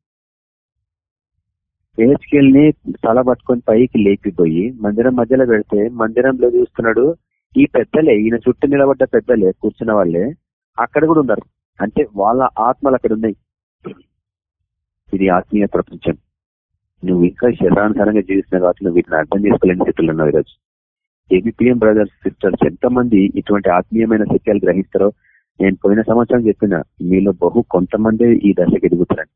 ఏహెచ్కెల్ని తల పట్టుకొని పైకి లేపిపోయి మందిరం మధ్యలో పెడితే మందిరంలో చూస్తున్నాడు ఈ పెద్దలే ఈయన చుట్టూ నిలబడ్డ పెద్దలే కూర్చున్న వాళ్ళే అక్కడ కూడా ఉన్నారు అంటే వాళ్ళ ఆత్మలు అక్కడ ఉన్నాయి ఇది ఆత్మీయ ప్రపంచం. నువ్వు ఇంకా శరీరానుసారంగా జీవిస్తున్న కాబట్టి నువ్వు వీటిని అర్థం చేసుకోలేని స్థితిలో ఉన్నావు ఈరోజు. ఏబిపిఎం బ్రదర్స్ సిస్టర్స్ ఎంతమంది ఇటువంటి ఆత్మీయమైన సత్యాలు గ్రహిస్తారో నేను పోయిన సంవత్సరం చెప్పిన మీలో బహు కొంతమంది ఈ దశకు ఎదుగుతారని.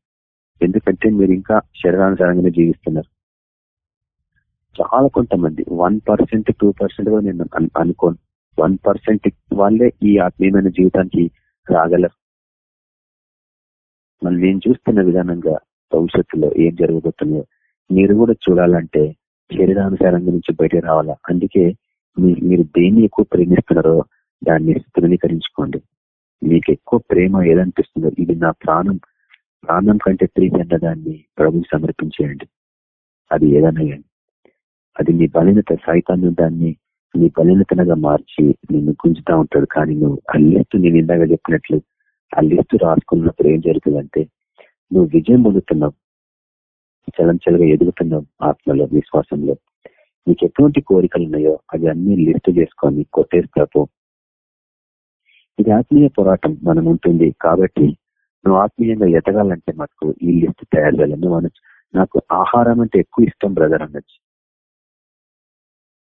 ఎందుకంటే మీరు ఇంకా శరీరానుసారంగానే జీవిస్తున్నారు. చాలా కొంతమంది వన్ పర్సెంట్ టూ పర్సెంట్ కూడా నేను అనుకోను. వన్ పర్సెంట్ వాళ్ళే ఈ ఆత్మీయమైన జీవితానికి రాగలరు. మళ్ళీ నేను చూస్తున్న విధానంగా భవిష్యత్తులో ఏం జరగబోతుందో మీరు కూడా చూడాలంటే శరీరానుసారంగా నుంచి బయటకు రావాలా? అందుకే మీరు దేన్ని ఎక్కువ ప్రేమిస్తున్నారో దాన్ని ధృవీకరించుకోండి మీకు ఎక్కువ ప్రేమ ఏదనిపిస్తుందో ఇది నా ప్రాణం. ప్రాణం కంటే ప్రీతి అన్న దాన్ని ప్రభుకి సమర్పించేయండి. అది ఏదన్నా అది నీ బలీనత సైతాన్ని దాన్ని నీ బలీనతనగా మార్చి నిన్ను గుంజుతా ఉంటాడు. కానీ నువ్వు అల్లెత్తు నేను ఇందాక చెప్పినట్లు ఆ లిస్టు రాసుకున్నప్పుడు ఏం జరుగుతుందంటే నువ్వు విజయం పొందుతున్నావు చలంచలుగా ఎదుగుతున్నావు ఆత్మలో విశ్వాసంలో. నీకు ఎటువంటి కోరికలు ఉన్నాయో అవి అన్ని లిస్టు చేసుకొని కొట్టేస్తాపో ఇది ఆత్మీయ పోరాటం మనం ఉంటుంది కాబట్టి నువ్వు ఆత్మీయంగా ఎదగాలంటే మాకు ఈ లిస్ట్ తయారు చేయాలి. నువ్వు నాకు ఆహారం అంటే ఎక్కువ ఇష్టం బ్రదర్ అనొచ్చు.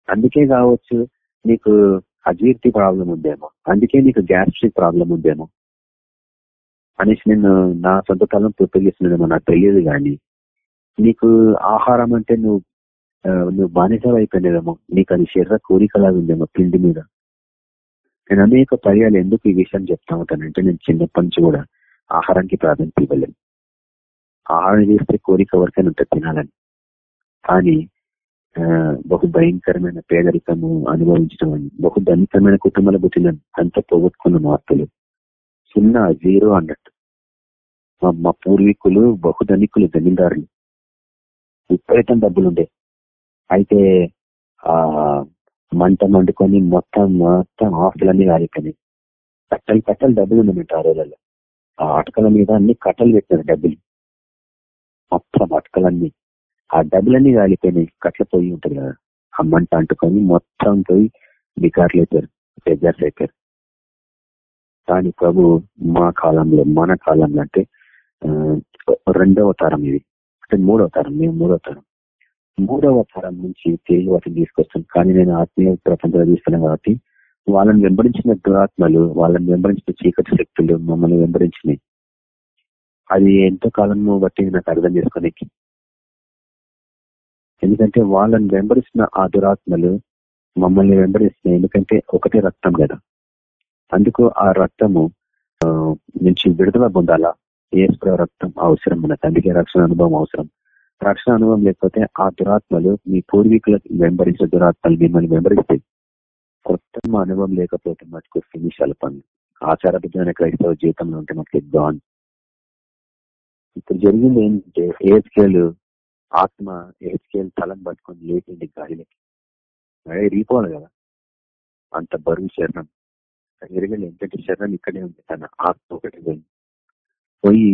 అందుకే కావచ్చు నీకు అజీర్తి ప్రాబ్లం ఉందేమో అందుకే నీకు గ్యాస్ట్రిక్ ప్రాబ్లం ఉందేమో. అనేసి నేను నా సొంత కాలం ప్రిపేర్ చేస్తున్నాను నాకు తెలియదు కానీ నీకు ఆహారం అంటే నువ్వు నువ్వు బానిసలు అయిపోయినదేమో నీకు అది శరీర కోరికలాగా ఉందేమో పిండి మీద. నేను అనేక పర్యాలు ఎందుకు ఈ విషయం చెప్తా ఉంటానంటే నేను చిన్నప్పటి నుంచి కూడా ఆహారానికి ప్రాధాన్యత ఇవ్వలేను. ఆహారం చేస్తే కోరిక ఎవరికైనా ఉంటుంది తినాలని. కానీ బహు భయంకరమైన పేదరికము అనుభవించడం అని బహు ధనికరమైన కుటుంబాల పుట్టినాను అంత పోగొట్టుకున్న మార్పులు సున్నా జీరో అన్నట్టు. మా పూర్వీకులు బహుధనికులు జమీందారులు. విపరీతం డబ్బులుండే. అయితే ఆ మంట మండుకొని మొత్తం మొత్తం ఆస్తులన్నీ కాలిపోయినాయి కట్టలు కట్టలు డబ్బులు ఉన్నాయి ఆ రోజులలో. ఆ అటకల మీద అన్ని కట్టలు పెట్టినారు డబ్బులు. మొత్తం అటకలన్నీ. ఆ డబ్బులన్నీ కాలిపోయినాయి కట్టలు పోయి ఉంటుంది కదా. ఆ మంట అంటుకొని మొత్తం పోయి బికార్లు అయిపోయారు. బెజర్స్ అయిపోయారు. కానీ ప్రభు మా కాలంలో మన కాలంలో అంటే రెండవ తరం ఇది. అంటే మూడవ తరం మేము మూడవ తరం. మూడవ తరం నుంచి తిరిగి వాటిని తీసుకొస్తాం. కానీ నేను ఆత్మీయ ప్రపంచంలో తీస్తున్నాను కాబట్టి వాళ్ళని వెంబడించిన దురాత్మలు వాళ్ళని వెంబడించిన చీకటి శక్తులు మమ్మల్ని వెంబడించినాయి అది ఎంతో కాలము బట్టి నాకు అర్థం చేసుకోనికి ఎందుకంటే వాళ్ళని వెంబడిస్తున్న ఆ దురాత్మలు మమ్మల్ని వెంబడిస్తున్నాయి. ఎందుకంటే ఒకటే రక్తం కదా. అందుకు ఆ రక్తము నుంచి విడుదల పొందాలా? ఏసుప్రవ రక్తం అవసరం మనకు అందుకే రక్షణ అనుభవం అవసరం. రక్షణ అనుభవం లేకపోతే ఆ దురాత్మలు మీ పూర్వీకులకు వెంబడించిన దురాత్మలు మిమ్మల్ని వెంబడిస్తాయి కొత్త అనుభవం లేకపోతే మటుకు ఫినిష్ పనులు. ఆచారబద్ధమైన క్రైస్తవ జీవితంలో ఉంటే మనకి గాన్ ఇప్పుడు జరిగింది ఏంటంటే ఏజ్కేలు ఆత్మ ఏజ్కేల్ తలం పట్టుకొని లేపండి గాలిలోకి. అదే రీపోవాలి కదా? అంత బరువు చేరణం ఎరగలి ఎందుకంటే శరణం ఇక్కడే ఉంది తన ఆత్మ ఒకటి పోయి పోయి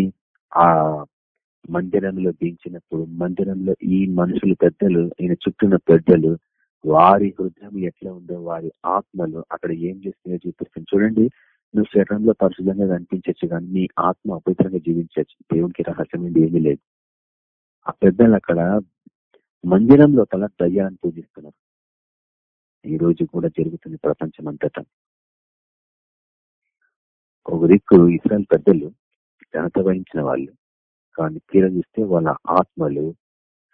ఆ మందిరంలో దించినప్పుడు మందిరంలో ఈ మనుషులు పెద్దలు ఈయన చుట్టూన్న పెద్దలు వారి హృదయం ఎట్లా ఉందో వారి ఆత్మలు అక్కడ ఏం చేస్తున్నాయో చూపిస్తుంది. చూడండి నువ్వు శరీరంలో పరిశుద్ధంగా కనిపించచ్చు కానీ నీ ఆత్మ అపవిత్రంగా జీవించవచ్చు. దేవునికి రహస్యం ఏమీ లేదు. ఆ పెద్దలు అక్కడ మందిరంలో తల దయ్యాలను పూజిస్తున్నారు. ఈ రోజు కూడా జరుగుతుంది ప్రపంచం అంతటా ఒక దిక్కు ఇస్రాయల్ పెద్దలు ఘనత వహించిన వాళ్ళు. కానీ తీర చూస్తే వాళ్ళ ఆత్మలు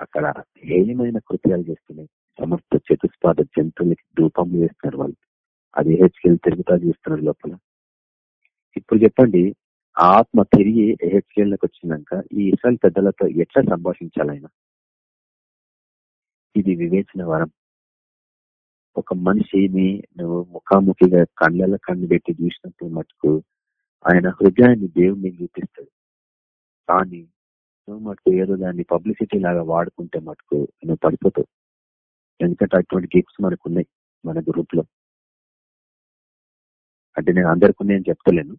అక్కడ హేయమైన కృత్యాలు చేస్తున్నాయి. సమస్త చతుష్పాద జంతువులకి ధూపం వేస్తున్నారు వాళ్ళు. అది హెచ్కెల్ తిరుగుతా చేస్తున్నారు లోపల. ఇప్పుడు చెప్పండి ఆత్మ తిరిగి హెచ్కెళ్ళకి వచ్చినాక ఈ ఇస్రాయల్ పెద్దలతో ఎట్లా సంభాషించాలైనా ఇది వివేచన వరం. ఒక మనిషిని నువ్వు ముఖాముఖిగా కళ్ళల కన్ను పెట్టి చూసినప్పుడు మటుకు ఆయన హృదయాన్ని దేవుని నిరూపిస్తాడు కానీ నువ్వు మటుకు ఏదో దాన్ని పబ్లిసిటీ లాగా వాడుకుంటే మటుకు నువ్వు పడిపోతావు. ఎందుకంటే అటువంటి గిఫ్ట్స్ మనకు ఉన్నాయి మన గ్రూప్లో. అంటే నేను అందరికి ఉన్నాయని చెప్తలేను.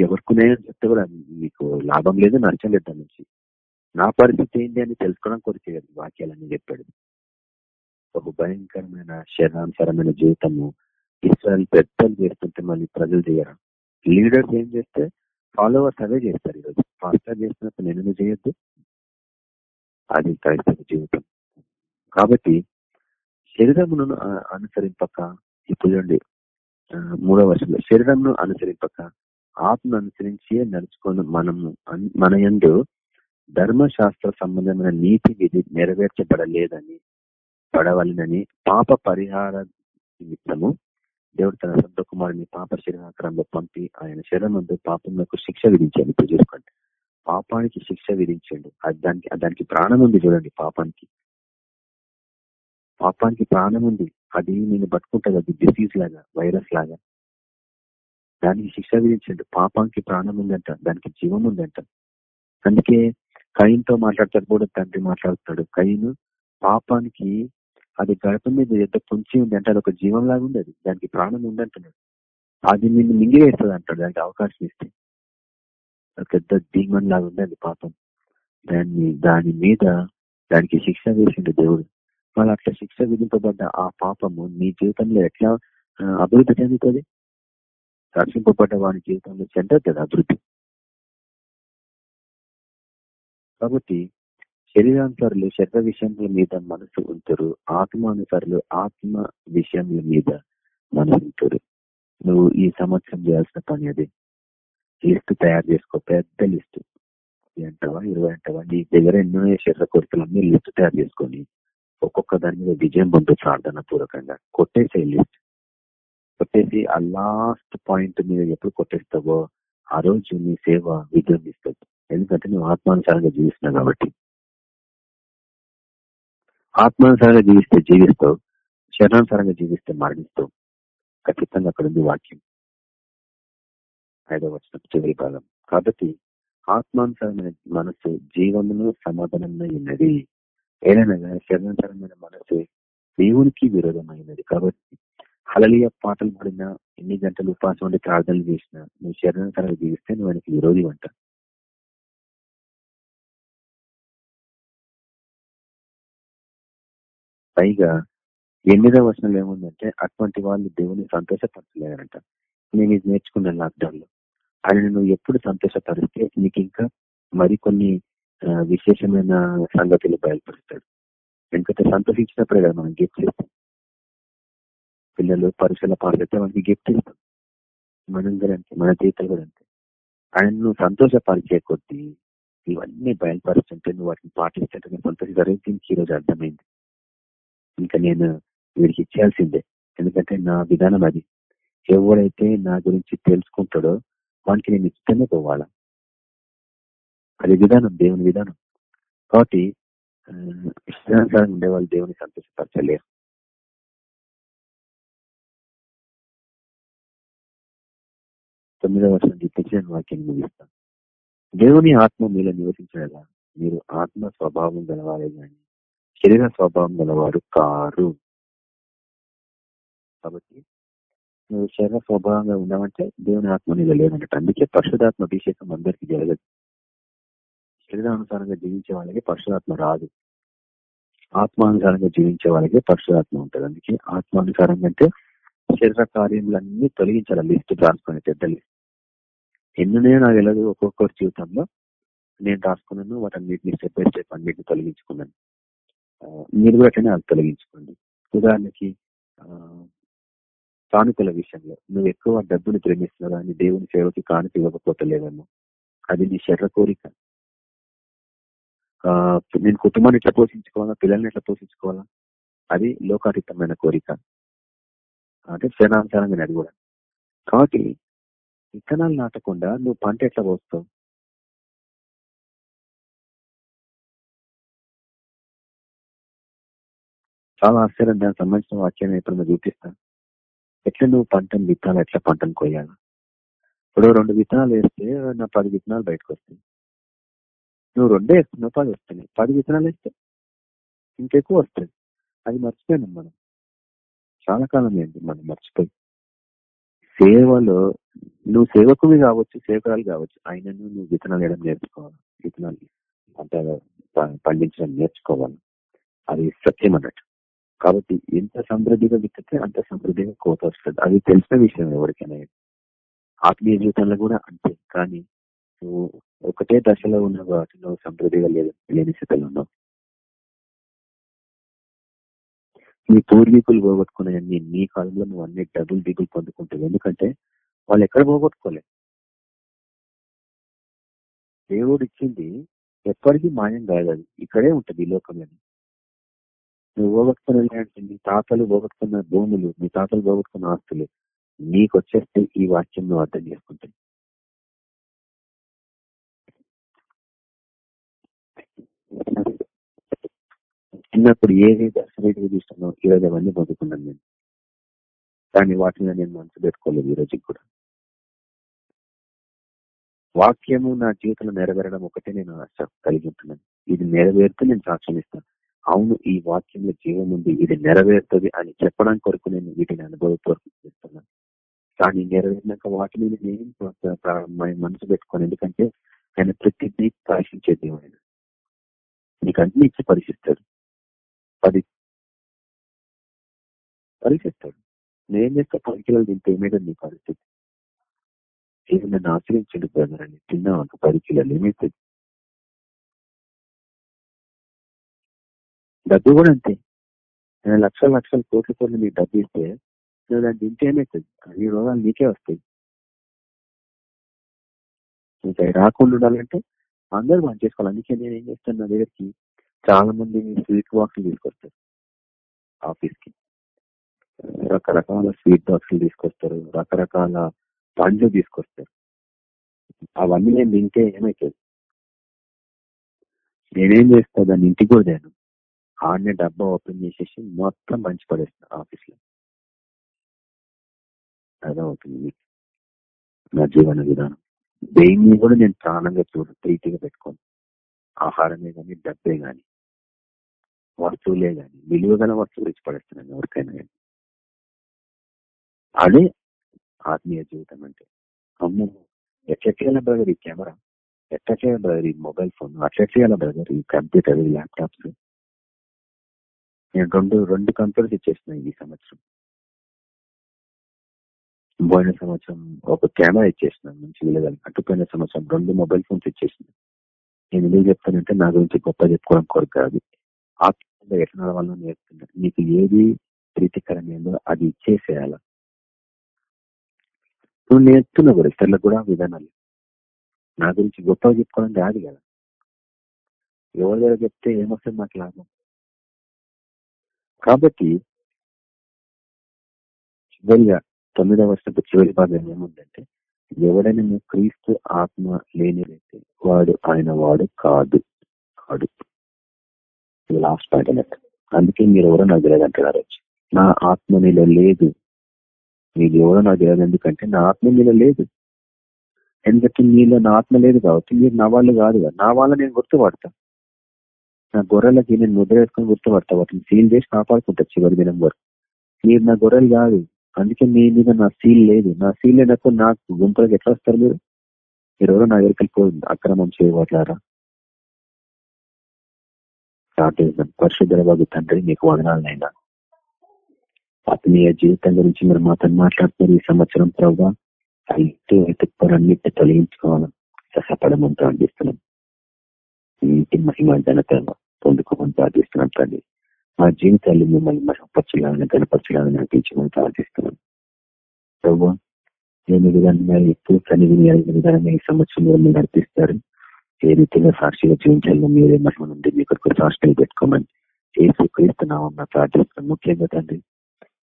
ఎవరికి ఉన్నాయని చెప్తే కూడా మీకు లాభం లేదు నష్టం లేదు దాని నుంచి. నా పరిస్థితి ఏంటి అని తెలుసుకోవడం కొరికే వాక్యాలన్నీ చెప్పాడు. ఒక భయంకరమైన శరణానుసరమైన జీవితము ఇస్రాయల్ పెద్దలు చేస్తుంటే మళ్ళీ ప్రజలు చేయరు? లీడర్స్ ఏం చేస్తే ఫాలోవర్స్ అవే చేస్తారు ఈరోజు. పాస్టర్ చేస్తున్నప్పుడు నేను చేయొద్దు. అది క్రైస్తవ జీవితం. కాబట్టి శరీరమును అనుసరింపక ఇప్పుడు చూడండి మూడవ వర్షంలో శరీరంను అనుసరింపక ఆత్మను అనుసరించి నడుచుకొని మనము మన ఎందు ధర్మశాస్త్ర సంబంధమైన నీతి విధి నెరవేర్చబడలేదని పడవలనని పాప పరిహార నిమిత్తము దేవుడు తన సొంత కుమారుని పాప శరీరాకారంలో పంపి ఆయన శరీరం పాపంలో శిక్ష విధించాడు. ఇప్పుడు చూసుకోండి. పాపానికి శిక్ష విధించండి. దానికి దానికి ప్రాణం ఉంది చూడండి పాపానికి. పాపానికి ప్రాణం ఉంది. అది నేను పట్టుకుంటుంది అది డిసీజ్ లాగా వైరస్ లాగా. దానికి శిక్ష విధించండి. పాపానికి ప్రాణం ఉందంట దానికి జీవం ఉందంట. అందుకే కయ్యంతో మాట్లాడతాడు కూడా తండ్రి మాట్లాడుతాడు కయ్యను పాపానికి అది గడప మీద ఎంత పొంచి ఉంది అంటే అది ఒక జీవం లాగా ఉంది దానికి ప్రాణం ఉందంటున్నాడు. అది నిన్ను మింగివేస్తుంది అంటాడు. దానికి అవకాశం ఇస్తే. పెద్ద డీమన్ లాగా ఉంది అది పాపం. దాన్ని దాని మీద దానికి శిక్ష వేసిండు దేవుడు. వాళ్ళు అట్లా శిక్ష విధింపబడ్డ ఆ పాపము నీ జీవితంలో ఎట్లా అభివృద్ధి చెందుతుంది? రక్షింపబడ్డ వాని జీవితంలో చెందదు అభివృద్ధి. కాబట్టి శరీరానుసారులు శరీర విషయముల మీద మనసు ఉంచరు ఆత్మానుసారులు ఆత్మ విషయముల మీద మనసు ఉంచరు నువ్వు ఈ సంవత్సరం చేయాల్సిన పని అది. లిస్ట్ తయారు చేసుకో. పెద్ద లిస్ట్. అంటావా ఇరవై అంటావా? నీ దగ్గర ఎన్నో శరీర కోరికలన్నీ లిస్ట్ తయారు చేసుకొని ఒక్కొక్క దాని మీద విజయం పొందు ప్రార్థన పూర్వకంగా. కొట్టేసే లిస్ట్. కొట్టేసి ఆ లాస్ట్ పాయింట్ మీద ఎప్పుడు కొట్టేస్తావో ఆ రోజు నీ సేవ విజయం ఎందుకంటే నువ్వు ఆత్మానుసారంగా జీవిస్తున్నావు కాబట్టి. ఆత్మానుసారంగా జీవిస్తే జీవిస్తావు శరణానుసారంగా జీవిస్తే మరణిస్తావు ఖచ్చితంగా అక్కడ ఉంది వాక్యం. ఐదవ వచ్చిన చివరి భాగం. కాబట్టి ఆత్మానుసారమైన మనసు జీవమును సమాధానం ఉన్నది. ఏదైనా శరణానుసారమైన మనసు దేవునికి విరోధమైనది. కాబట్టి హలలియ పాటలు పడినా ఎన్ని గంటలు ఉపాసం ఉండి ప్రార్థనలు చేసినా నువ్వు శరణానుసారంగా జీవిస్తే నువ్వు ఆయనకి విరోధి అంట పైగా ఎనిమిదవ వచనంలో ఏముందంటే అటువంటి వాళ్ళు దేవుని సంతోషపరచలేరంట. నేను ఇది నేర్చుకున్నాను లాక్డౌన్లో ఆయన నువ్వు ఎప్పుడు సంతోషపరిస్తే నీకు ఇంకా మరికొన్ని విశేషమైన సంగతులు బయలుపరుస్తాడు. ఎందుకంటే సంతోషించినప్పుడే కదా మనం గిఫ్ట్ ఇస్తాం పిల్లలు పరీక్షల పాస్ అయితే మనకి గిఫ్ట్ ఇస్తాం. మనం కూడా అంతే మన జీవితాలు కూడా అంతే. ఆయన నువ్వు సంతోషపరిచే కొద్దీ ఇవన్నీ బయలుపరుస్తుంటే నువ్వు వాటిని పాటిస్తుంటే నేను జరిగింది దీనికి ఈరోజు అర్థమైంది. ఇంకా నేను వీడికి ఇచ్చేయాల్సిందే ఎందుకంటే నా విధానం అది. ఎవడైతే నా గురించి తెలుసుకుంటాడో వానికి నేను ఇస్తూనే పోవాలా? అది విధానం దేవుని విధానం. కాబట్టి ఇష్టానుసారంగా ఉండేవాళ్ళు దేవుని సంతోషపరచలేరు. తొమ్మిదవ వర్షం తెచ్చిన వాక్యాన్ని ముగిస్తాను దేవుని ఆత్మ మీలో నివసించగా మీరు ఆత్మ స్వభావం గలవారే కానీ శరీర స్వభావం గలవారు కారు. కాబట్టి నువ్వు శరీర స్వభావంగా ఉన్నావంటే దేవుని ఆత్మ నీలో లేదన్నట్టు అందుకే పరిశుధాత్మ అభిషేకం అందరికీ జరగదు. శరీరానుసారంగా జీవించే వాళ్ళకి పరిశుధాత్మ రాదు. ఆత్మానుసారంగా జీవించే వాళ్ళకి పరిశుధాత్మ ఉంటుంది. అందుకే ఆత్మానుసారంగా అంటే శరీర కార్యములన్నీ తొలగించాలి. లిస్ట్ రాసుకునే పెద్ద లిస్ట్ ఎన్నునే నాకు వెళ్ళదు ఒక్కొక్కరి జీవితంలో. నేను రాసుకున్నాను వాటన్నిటిని స్టెప్ బై స్టెప్ అన్నిటిని తొలగించుకున్నాను. మీరు కూడా అట్లనే అది తొలగించుకోండి. ఉదాహరణకి కానుకల విషయంలో నువ్వు ఎక్కువ డబ్బుని ప్రేమిస్తున్నావు అని దేవుని సేవకి కానుక ఇవ్వకపోతలేదమ్మా అది నీ శరీర కోరిక. నేను కుటుంబాన్ని ఎట్లా పోషించుకోవాలా? పిల్లల్ని ఎట్లా పోషించుకోవాలా? అది లోకాతీతమైన కోరిక. అంటే శరణానుసారంగా అది కూడా. కాబట్టి విత్తనాలు నాటకుండా నువ్వు పంట ఎట్లా పోస్తావు? చాలా ఆశ్చర్యం దానికి సంబంధించిన వాక్యాన్ని ఎప్పుడు చూపిస్తాను ఎట్లా నువ్వు పంటను విత్తనాలు ఎట్లా పంటను కొయ్యాలి? ఇప్పుడు రెండు విత్తనాలు వేస్తే నా పది విత్తనాలు బయటకు వస్తాయి. నువ్వు రెండే వేస్తున్నావు పది వస్తున్నాయి పది విత్తనాలు వేస్తే ఇంకెక్కువ వస్తుంది అది మర్చిపోయినాం మనం. చాలా కాలం ఏంటి మనం మర్చిపోయి. సేవలో నువ్వు సేవకువి కావచ్చు సేవకురాలు కావచ్చు ఆయనను నువ్వు విత్తనాలు వేయడం నేర్చుకోవాలి. విత్తనాలు అంటే పండించడం నేర్చుకోవాలి. అది సత్యం అన్నట్టు. కాబట్టి ఎంత సమృద్ధిగా విత్తితే అంత సమృద్ధిగా కోత వస్తుంది. అది తెలిసిన విషయం ఎవరికైనా. ఆత్మీయ జీవితంలో కూడా అంతే. కానీ నువ్వు ఒకటే దశలో ఉన్న వాటిలో సమృద్ధిగా లేదు లేని స్థితిలో ఉన్నావు. నీ పూర్వీకులు పోగొట్టుకునే నీ కాలంలో నువ్వు అన్ని డబుల్ దిగులు పొందుకుంటావు. ఎందుకంటే వాళ్ళు ఎక్కడ పోగొట్టుకోలే. దేవుడు ఇచ్చింది ఎప్పటికీ మాయం కాదు అది. ఇక్కడే ఉంటుంది ఈ లోకంలో నువ్వు పోగొట్టుకుని అంటే నీ తాతలు పోగొట్టుకున్న భూములు నీ తాతలు పోగొట్టుకున్న ఆస్తులు నీకు వచ్చేస్తే ఈ వాక్యం నువ్వు అర్థం చేసుకుంటుంది చిన్నప్పుడు ఏది దర్శనం చూస్తానో ఈరోజు అవన్నీ పొందుకున్నాను నేను. కానీ వాటిని నేను మనసు పెట్టుకోలేదు ఈ రోజుకి కూడా. వాక్యము నా జీవితంలో నెరవేరడం ఒకటే నేను ఆశ కలిగి ఉంటున్నాను. ఇది నెరవేరుతూ నేను సాక్ష్యం ఇస్తాను. అవును ఈ వాక్యంలో జీవం ఉంది ఇది నెరవేరుతుంది అని చెప్పడానికి కొరకు నేను వీటిని అనుభవపూర్వకం చేస్తున్నాను కానీ నెరవేరినాక వాటి మీద నేను మనసు పెట్టుకోను ఎందుకంటే ఆయన ప్రతిదీ పరీక్షించే దేవుడు నీకు అన్ని ఇచ్చి పరీక్షిస్తాడు పది పరీక్షిస్తాడు నేను యొక్క పది కిలోలు తింటే ఏమైనా నీ పరిస్థితి. ఏమి నన్ను ఆశ్రయించండి బ్రదర్ అని తిన్నా ఒక పది కిలోలు ఏమైతుంది డబ్బు కూడా అంతే. నేను లక్షల లక్షల కోట్ల కోట్లు మీకు డబ్బు ఇస్తే నువ్వు దాన్ని తింటే ఏమవుతుంది అన్ని రోగాలు నీకే వస్తాయి. ఇంకా రాకుండా ఉండాలంటే అందరూ మంచి చేసుకోవాలి. అందుకే నేను ఏం చేస్తాను? నా దగ్గరికి చాలా మంది స్వీట్ బాక్స్లు తీసుకొస్తారు. ఆఫీస్కి. రకరకాల స్వీట్ బాక్స్లు తీసుకొస్తారు. రకరకాల పండ్లు తీసుకొస్తారు. అవన్నీ నేను తింటే ఏమైతుంది నేనేం చేస్తా? దాన్ని ఇంటికి కూడా ఆడనే డబ్బా ఓపెన్ చేసేసి మొత్తం మంచి పడేస్తుంది ఆఫీస్లో అదవుతుంది నా జీవన విధానం. దేన్ని కూడా నేను ప్రాణంగా చూడ ప్రీతిగా పెట్టుకోను. ఆహారమే కానీ డబ్బే కానీ వస్తువులే కానీ విలువ గల వస్తువులు ఇచ్చి పడేస్తున్నాను ఎవరికైనా కానీ అదే ఆత్మీయ జీవితం అంటే. అమ్ము! ఎట్లా చేయాలి బ్రదర్ ఈ కెమెరా? ఎట్లా చేయాలి బ్రదర్ ఈ మొబైల్ ఫోన్? అట్లా చేయాలి బ్రదర్ ఈ కంప్యూటర్ ఈ ల్యాప్టాప్స్? నేను రెండు రెండు కంపెనీస్ ఇచ్చేసినాయి ఈ సంవత్సరం. పోయిన సంవత్సరం ఒక కెమెరా ఇచ్చేసిన మంచి విలువ అటుపోయిన సంవత్సరం రెండు మొబైల్ ఫోన్స్ ఇచ్చేసిన నేను ఎందుకు చెప్తానంటే నా గురించి గొప్ప చెప్పుకోవడం కొరకు కాదు. ఆత్మీయంగా ఎట్లా నడవాలని నేర్పుతున్నాను నీకు ఏది ప్రీతికరమైందో అది ఇచ్చేసేయాల. నువ్వు నేర్పుతున్నావు కూడా ఇతరులకు కూడా విధానాలు. నా గురించి గొప్పగా చెప్పుకోవడం కాదు కదా. ఎవరి దగ్గర చెప్తే ఏమొస్తుంది నాకు లాభం. కాబట్టి చివరిగా తొమ్మిదవ వర్షపు చివరి భాగం ఏముందంటే ఎవడైనా నువ్వు క్రీస్తు ఆత్మ లేనిదైతే వాడు ఆయన వాడు కాదు. కాదు. లాస్ట్ పాయింట్ అన్నట్టు అందుకే మీరు ఎవరో నాకు తెలియదంటున్నారు నా ఆత్మ నీలో లేదు. మీరు ఎవరో నాకు తెలియదు ఎందుకంటే నా ఆత్మ నీలో లేదు. ఎందుకంటే మీలో నా ఆత్మ లేదు కాబట్టి మీరు నా వాళ్ళు కాదు నా వాళ్ళ నేను గుర్తుపడతాను నా గొర్రెలకి నేను ముద్ర వేసుకొని గుర్తుపడతా వాటిని సీల్ చేసి కాపాడుకుంటా చివరి దినం వరకు. మీరు నా గొర్రెలు కాదు. అందుకే మీ మీద నా సీల్ లేదు. నా సీల్ లేనప్పుడు నాకు గుంపులకు ఎట్లా వస్తారు మీరు? మీరెవరో నా దగ్గరికి అక్రమం చేయబట్లారా ప్రార్థిస్తాం పరిశుద్ధ బాబు తండ్రి మీకు వదనాలనైనా. ఆత్మీయ జీవితం గురించి మీరు మాతో మాట్లాడుతున్నారు ఈ సంవత్సరం ప్రభావ అయితే వెతుక్కోరన్నిటి తొలగించుకోవాలని సహపడమని ప్రార్థిస్తున్నాం. ఇంటి మహిమ ఘనత పొందుకోమని ప్రార్థిస్తున్నాం తండ్రి. మా జీవితాలు మిమ్మల్ని మహపరచలాలని గణపరచలాలని నడిపించమని ప్రార్థిస్తున్నాం. ప్రభు నేను విధంగా ఎప్పుడు కనివి విధానంగా ఈ సంవత్సరంలో మీరు నడిపిస్తారు ఏ రీతిగా సాక్షిగా జీవించాలని మీరే మహిమ నుండి మీ కొరకు సాక్షిని పెట్టుకోమని ఏసు క్రీస్తున్నామం ప్రార్థిస్తున్నాం. ముఖ్యంగా తండ్రి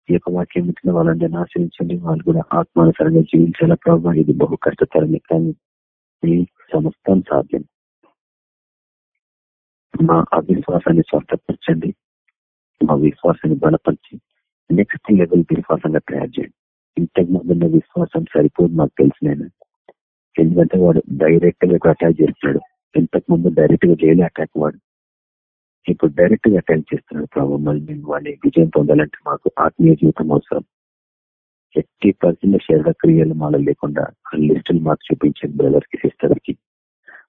ఈ యొక్క వాక్యం ఇచ్చిన వాళ్ళందరినీ ఆశ్రయించండి వాళ్ళు కూడా ఆత్మానుసరంగా జీవించాల? ప్రభావ ఇది బహు కష్టతరమే కానీ ఈ సమస్తం సాధ్యం. మా అవిశ్వాసాన్ని స్వస్థపరచండి మా విశ్వాసాన్ని బలపరిచి నెక్స్ట్ లెవెల్ విశ్వాసంగా తయారు చేయండి. ఇంతకు ముందున్న విశ్వాసం సరిపోదు మాకు తెలిసిన ఎందుకంటే వాడు డైరెక్ట్గా అటాక్ చేస్తున్నాడు. ఇంతకు ముందు డైరెక్ట్గా జైలు అటాక్ వాడు. ఇప్పుడు డైరెక్ట్గా అటాక్ చేస్తున్నాడు ప్రభావ మళ్ళీ మేము వాళ్ళని విజయం పొందాలంటే మాకు ఆత్మీయ జీవితం అవసరం. ఎట్టి పర్సెంట్ శరీర క్రియలు మాలో లేకుండా ఆ లిస్టులు మాకు చూపించండి బ్రదర్కి సిస్టర్కి.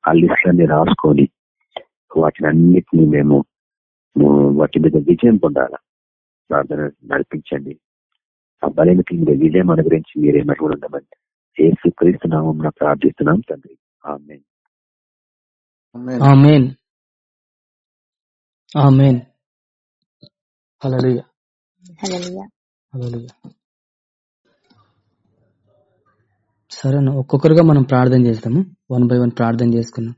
ఆ లిస్టులన్నీ రాసుకొని వాటిని అన్నిటినీ మేము వాటి మీద విజయం పొందాల? ప్రార్థన నడిపించండి. ఆ బలహీనతల మీద విజయం అనుగ్రహించి మీరే మహిళ ఉండమని ఏసు క్రీస్తున్నామం ప్రార్థిస్తున్నాం తండ్రి. సరే ఒక్కొక్కరుగా మనం ప్రార్థన చేస్తాము. వన్ బై వన్ ప్రార్థన చేసుకున్నాం.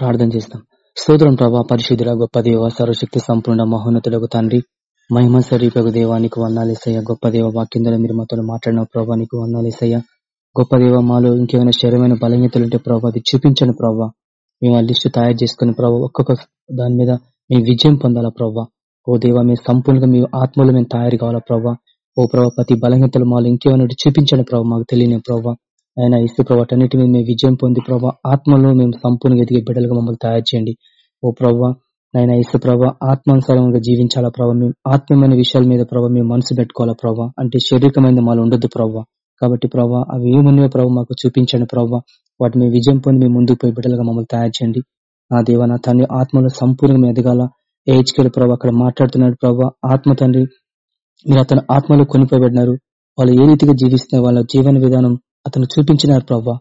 ప్రార్థన చేస్తాం. స్తోత్రం ప్రభా పరిశుద్ధుల గొప్ప దేవ సర్వశక్తి సంపూర్ణ మహోన్నతులకు తండ్రి. మహిమ స్వరూపకు దేవానికి వందాలేసయ్య గొప్ప దేవ వాక్యం మీరు మాతో మాట్లాడిన ప్రభా నీకు వందాలేసయ్య గొప్ప దేవ మాలో ఇంకేమైనా శరీరమైన బలహీనతలుంటే ప్రభావ అది చూపించను ప్రభా. మేము ఆ లిస్టు తయారు చేసుకుని ప్రభావ ఒక్కొక్క దాని మీద మేము విజయం పొందాలా ప్రభా. ఓ దేవ మేము సంపూర్ణంగా మీ ఆత్మలు మేము తయారు కావాలా ప్రభావ ఓ ప్రభా ప్రతి బలహీనతలు మాలో ఇంకేమైనా చూపించండి ప్రభావ మాకు తెలియని ప్రభావ ఆయన ఇసు ప్రభావ అన్నిటి మీద మేము విజయం పొంది ప్రభావ ఆత్మలో మేము సంపూర్ణంగా ఎదిగే బిడ్డలుగా మమ్మల్ని తయారు చేయండి. ఓ ప్రభావ నాయన ఇసు ప్రభావ ఆత్మానుసారంగా జీవించాలా ప్రభావ మేము ఆత్మీయమైన విషయాల మీద ప్రభావ మేము మనసు పెట్టుకోవాలా ప్రభావ అంటే శారీరకమైన మాలో ఉండొద్దు ప్రభావ కాబట్టి ప్రభావ అవి ఏమున్నాయో ప్రభావ మాకు చూపించండి ప్రభావ వాటి మేము విజయం పొంది మేము ముందుకు పోయి బిడ్డలుగా మమ్మల్ని తయారు చేయండి. నా దేవ నా తండ్రి ఆత్మలో సంపూర్ణంగా ఎదగాల. ఏహెచ్కేలు ప్రభావ అక్కడ మాట్లాడుతున్నాడు ప్రభావ ఆత్మ తండ్రి మీరు అతను ఆత్మలో కొనిపోబడినారు. వాళ్ళు ఏ రీతిగా జీవిస్తున్నారు వాళ్ళ జీవన విధానం అతను చూపించినారు ప్రవ్వా.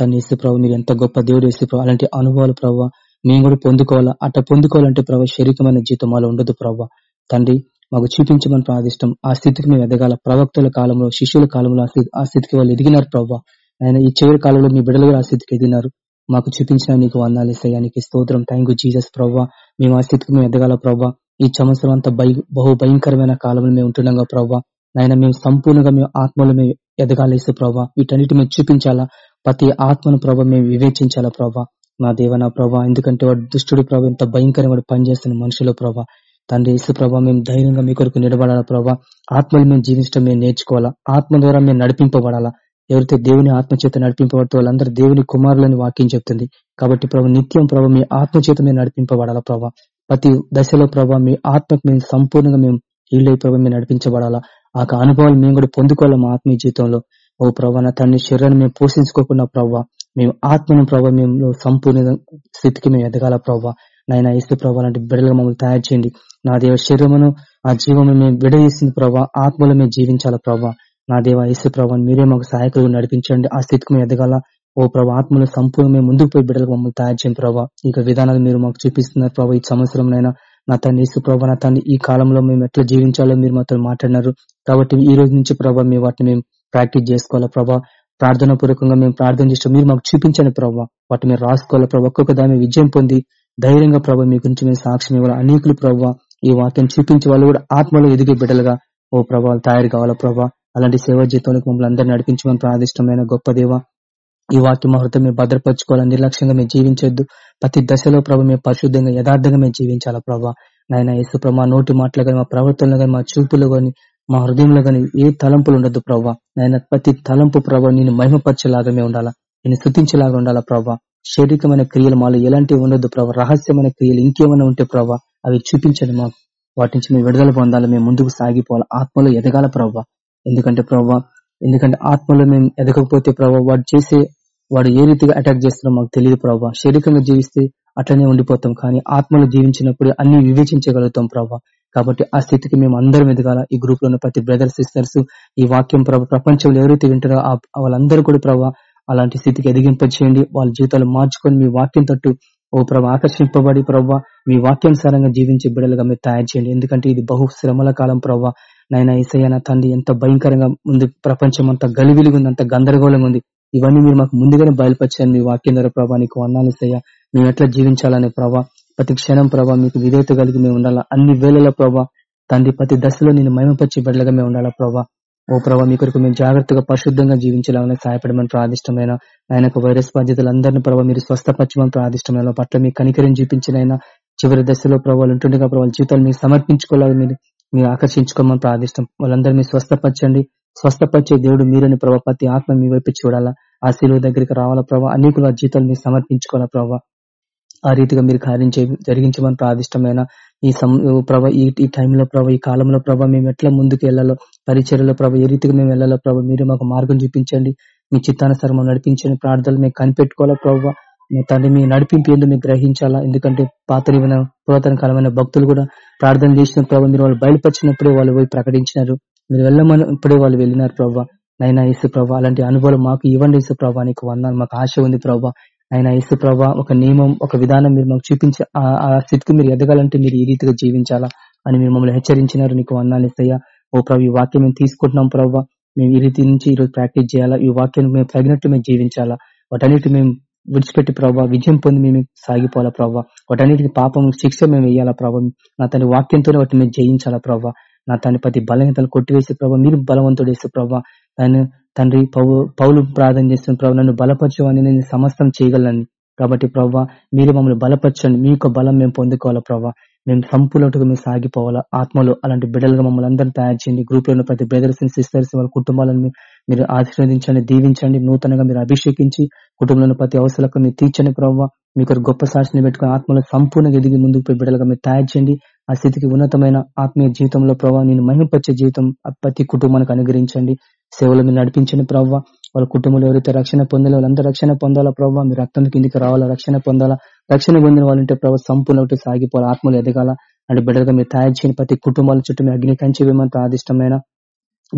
తను వేసే ప్రభావ మీరు ఎంత గొప్ప దేవుడు వేసే ప్రభావ అలాంటి అనుభవాలు ప్రవ్వా మేము కూడా పొందుకోవాలా? అట్ట పొందుకోవాలంటే ప్రభావ శరీరమైన జీవితం అలా ఉండదు ప్రవ్వా. తండ్రి మాకు చూపించమని ప్రార్థిష్టం ఆ స్థితికి మేము ఎదగాల. ప్రవక్తల కాలంలో శిష్యుల కాలంలో ఆ స్థితికి వాళ్ళు ఎదిగినారు ప్రవ్వా. ఆయన ఈ చివరి కాలంలో మీ బిడ్డలు కూడా ఆ స్థితికి ఎదిగినారు. మాకు చూపించిన నీకు వందాలేసయ్యానికి స్తోత్రం. థ్యాంక్ యూ జీజస్ ప్రవ్వా. మేము ఆ స్థితికి మేము ఎదగాల ప్రవ్వా. ఈ సంవత్సరం అంతా బహు భయంకరమైన కాలంలో మేము ఉంటున్నాం ప్రవ్వా. నాయన మేము సంపూర్ణంగా మేము ఆత్మలు మేము ఎదగాలేసు ప్రభావ వీటన్నిటి మేము చూపించాలా. ప్రతి ఆత్మను ప్రభావ మేము వివేచించాలా ప్రభా. నా దేవ నా ప్రభా ఎందుకంటే వాడు దుష్టుడు ప్రభావ ఎంత భయంకరమైన పనిచేస్తున్న మనుషుల ప్రభా. తండ్రి యేసు ప్రభావ మేము ధైర్యంగా మీ కొరకు నిలబడాలా ప్రభా. ఆత్మలు మేము జీవించడం మేము నేర్చుకోవాలా. ఆత్మ ద్వారా మేము నడిపింపబడాలా. ఎవరైతే దేవుని ఆత్మ చేత నడిపింపబడుతూ వాళ్ళందరూ దేవుని కుమారులని వాక్యం చెప్తుంది. కాబట్టి ప్రభు నిత్యం ప్రభావ మీ ఆత్మ చేత మేము నడిపింపబడాలా ప్రభా. ప్రతి దశలో ప్రభావ మీ ఆత్మకు మేము సంపూర్ణంగా మేము ఇళ్ళై ప్రభావ మేము నడిపించబడాలా. ఆ అనుభవాలు మేము కూడా పొందుకోవాలి మా ఆత్మీయ జీవితంలో. ఓ ప్రభా నా తండ్రి శరీరాన్ని మేము పోషించుకోకుండా ప్రవ్వా మేము ఆత్మను ప్రభావ మేము సంపూర్ణ స్థితికి మేము ఎదగాల ప్రవ్వా నాయన ఇస్తే ప్రభావ లాంటి బిడలుగా మమ్మల్ని తయారు చేయండి. నా దేవ శరీరమును ఆ జీవము మేము విడదీసింది ప్రభావ ఆత్మలో మేము జీవించాల ప్రభావ నా దేవ యేసు ప్రభావ మీరే మాకు సహాయకులు నడిపించండి. ఆ స్థితికి మేము ఎదగాల. ఓ ప్రభా ఆత్మలో సంపూర్ణ మేము ముందుకు పోయి బిడ్డలకు మమ్మల్ని తయారు చేయండి ప్రభావ ఇక విధానాలు మీరు మాకు చూపిస్తున్నారు ప్రభావ ఈ సంవత్సరంలో నా తండ్రి సుప్రభ ప్రభా నా తండ్రి ఈ కాలంలో మేము ఎట్లా జీవించాలో మీరు మాతో మాట్లాడినారు. కాబట్టి ఈ రోజు నుంచి ప్రభావ మేము వాటిని మేము ప్రాక్టీస్ చేసుకోవాలా ప్రభా? ప్రార్థన పూర్వకంగా మేము ప్రార్థన చేస్తాం. మీరు మాకు చూపించండి ప్రభావ వాటిని మీరు రాసుకోవాలి ప్రభావ ఒక్కొక్క దాని విజయం పొంది ధైర్యంగా ప్రభావ మీ గురించి మేము సాక్ష్యం ఇవ్వాలి? అనేకులు ప్రభావ ఈ వాక్యం చూపించే వాళ్ళు కూడా ఆత్మలో ఎదిగే బిడ్డలుగా ఓ ప్రభావాలు తయారు కావాలా ప్రభావ అలాంటి సేవా జీవితంలో మమ్మల్ని అందరినీ నడిపించమని ప్రాదిష్టమైన గొప్ప దేవ ఈ వాక్యం హృదయం మేము భద్రపరచుకోవాలి నిర్లక్ష్యంగా మేము జీవించొద్దు. ప్రతి దశలో ప్రభావ మేము పరిశుద్ధంగా యథార్థంగా మేము జీవించాలా ప్రభావ నాయన యేసు ప్రభా నోటి మాటలు కానీ మా ప్రవర్తనలో కానీ మా చూపులో కానీ మా హృదయంలో కానీ ఏ తలంపులు ఉండదు ప్రభావ నాయన ప్రతి తలంపు ప్రభావ నేను మహిమపరచేలాగా మేము ఉండాలా? నేను స్థుతించేలాగా ఉండాలా ప్రభావ శారీరకమైన క్రియలు మాలో ఎలాంటివి ఉండదు ప్రభావ రహస్యమైన క్రియలు ఇంకేమైనా ఉంటే ప్రభావ అవి చూపించండి మాకు. వాటి నుంచి మేము విడుదల పొందాలి? మేము ముందుకు సాగిపోవాలి? ఆత్మలో ఎదగాల ప్రభావ ఎందుకంటే ప్రభావ ఎందుకంటే ఆత్మలో మేము ఎదగకపోతే ప్రభావ వాడు చేసే వాడు ఏ రీతిగా అటాక్ చేస్తున్నారో మాకు తెలియదు ప్రభావ శరీరంగా జీవిస్తే అట్లనే ఉండిపోతాం కానీ ఆత్మలు జీవించినప్పుడు అన్ని వివేచించగలుగుతాం ప్రభావ కాబట్టి ఆ స్థితికి మేము అందరం ఎదగాల. ఈ గ్రూప్లో ప్రతి బ్రదర్స్ సిస్టర్స్ ఈ వాక్యం ప్రభావ ప్రపంచంలో ఎవరైతే వింటారో వాళ్ళందరూ కూడా ప్రభావ అలాంటి స్థితికి ఎదిగింపచేయండి వాళ్ళ జీవితాలు మార్చుకొని మీ వాక్యం తట్టు ఓ ప్రభు ఆకర్షింపబడి ప్రవ్వ మీ వాక్యానుసారంగా జీవించే బిడ్డలుగా మీరు తయారు చేయండి. ఎందుకంటే ఇది బహు శ్రమల కాలం ప్రవ్వ నైనా ఈసయ్య తండ్రి ఎంత భయంకరంగా ఉంది. ప్రపంచం అంత గలివిలిగా ఉంది అంత గందరగోళంగా ఉంది. ఇవన్నీ మీరు మాకు ముందుగానే బయలుపరిచారు. మీ వాక్యం ద్వారా ప్రభా నీకు వందాలు ఇస్తాయా మేము ఎట్లా జీవించాలనే ప్రభా ప్రతి క్షణం ప్రభా మీకు విధేయత కలిగి మేము ఉండాలా? అన్ని వేళల ప్రభా తండ్రి ప్రతి దశలో నేను మహిమపరిచే బిడ్డలుగా మేము ఉండాలా ప్రభా? ఓ ప్రభా మీ కొరకు మేము జాగ్రత్తగా పరిశుద్ధంగా జీవించాలని సహాయపడమని ప్రాదిష్టమైన ఆయనకు వైరస్ బాధ్యతలందరినీ ప్రభావ మీరు స్వస్థపరచమని ప్రాదిష్టమైన పట్ల మీ కనికరిని చూపించినైనా చివరి దశలో ప్రభావాలు ఉంటుండగా ప్రభావ జీవితాలు మీరు సమర్పించుకోవాలని మీరు మీరు ఆకర్షించుకోమని ప్రాదిష్టం వాళ్ళందరూ మీరు స్వస్థపరచండి. స్వస్థపరిచే దేవుడు మీరని ప్రభావ ప్రతి ఆత్మ మీ వైపు చూడాలా. ఆ శిలువ దగ్గరికి రావాలా ప్రభావ అనేకుల ఆ జీతాలు మీరు సమర్పించుకోవాలా ప్రభావ ఆ రీతిగా మీరు కార్యం జరిగించమని ప్రాదిష్టమైన ఈ ప్రభ ఈ టైంలో ప్రభ ఈ కాలంలో ప్రభ మేము ఎట్లా ముందుకు వెళ్ళాలో పరిచర్లో ప్రభ ఏ రీతిగా మేము వెళ్ళాలో ప్రభ మీరు మాకు మార్గం చూపించండి. మీ చిత్తానుసారం నడిపించండి. ప్రార్థనలు మేము కనిపెట్టుకోవాలా ప్రభావ మీ తండ్రి మీ నడిపింపు ఏందో మీకు గ్రహించాలా. ఎందుకంటే పాత పురాతన కాలమైన భక్తులు కూడా ప్రార్థన చేసిన ప్రభావ మీరు వాళ్ళు బయలుపరిచినప్పుడే వాళ్ళు పోయి ప్రకటించినారు. మీరు వెళ్ళమని ఇప్పుడే వాళ్ళు వెళ్ళినారు ప్రభావ నైనా ఇసు ప్రభా అలాంటి అనుభవం మాకు ఇవ్వండి ఇసు ప్రభా నీకు వందాలు మాకు ఆశ ఉంది ప్రభావ ఆయన ఇసు ప్రభా ఒక నియమం ఒక విధానం మీరు మాకు చూపించి ఆ స్థితికి మీరు ఎదగాలంటే మీరు ఈ రీతిగా జీవించాలా అని మీరు మమ్మల్ని హెచ్చరించినారు నీకు వందాలు ఇస్తాయా ఓ ప్రభు ఈ వాక్యం మేము తీసుకుంటున్నాం ప్రభావ మేము ఈ రీతి నుంచి ఈ రోజు ప్రాక్టీస్ చేయాలా? ఈ వాక్యం మేము తగినట్టు మేము జీవించాలా? వాటన్నిటి మేము విడిచిపెట్టి ప్రభావ విజయం పొంది మేము సాగిపోవాలా ప్రభావ వాటన్నిటికి పాపం శిక్ష మేము వేయాలా ప్రభావ నా తన వాక్యంతోనే వాటిని మేము జయించాలా ప్రభావ నా తన ప్రతి బలహీనతలు కొట్టివేసే ప్రభావ మీరు బలవంతుడు వేసే ప్రభావ ఆయన తండ్రి పౌలు ప్రార్థన చేస్తున్న ప్రభావ నన్ను బలపరచమని నేను సమస్తం చేయగలను కాబట్టి ప్రవ్వ మీరు మమ్మల్ని బలపరచండి. మీ యొక్క బలం మేము పొందుకోవాలా ప్రవ్వ మేము సంపూర్ణటుగా మేము సాగిపోవాలా. ఆత్మలో అలాంటి బిడ్డలుగా మమ్మల్ని అందరినీ తయారు చేయండి. గ్రూప్లో ప్రతి బ్రదర్స్ అండ్ సిస్టర్స్ వాళ్ళ కుటుంబాలను మీరు ఆశీర్వదించండి దీవించండి నూతనంగా మీరు అభిషేకించి కుటుంబంలో ప్రతి అవసరాలకు మీరు తీర్చండి ప్రవ్వ మీకు గొప్ప సాక్షిని పెట్టుకుని ఆత్మలో సంపూర్ణంగా ఎదిగి ముందుకు పోయి బిడ్డలుగా మీరు తయారు చేయండి. ఆ స్థితికి ఉన్నతమైన ఆత్మీయ జీవితంలో ప్రభావ నేను మహిమపరిచే జీవితం ప్రతి కుటుంబానికి అనుగ్రహించండి. సేవలు మీరు నడిపించండి ప్రవ్వ వాళ్ళ కుటుంబంలో ఎవరైతే రక్షణ పొందాలో వాళ్ళందరూ రక్షణ పొందాలా ప్రవ్వ మీరు రక్తం కిందికి రావాలా? రక్షణ పొందాలా? రక్షణ పొందిన వాళ్ళంటే ప్రభావ సంపూర్ణ సాగిపోవాలి? ఆత్మలు ఎదగాల? అంటే బిడ్డగా మీరు తయారు చేయని ప్రతి కుటుంబాల చుట్టూ మీ అగ్ని కంచి వేయమంత ఆదిష్టమైన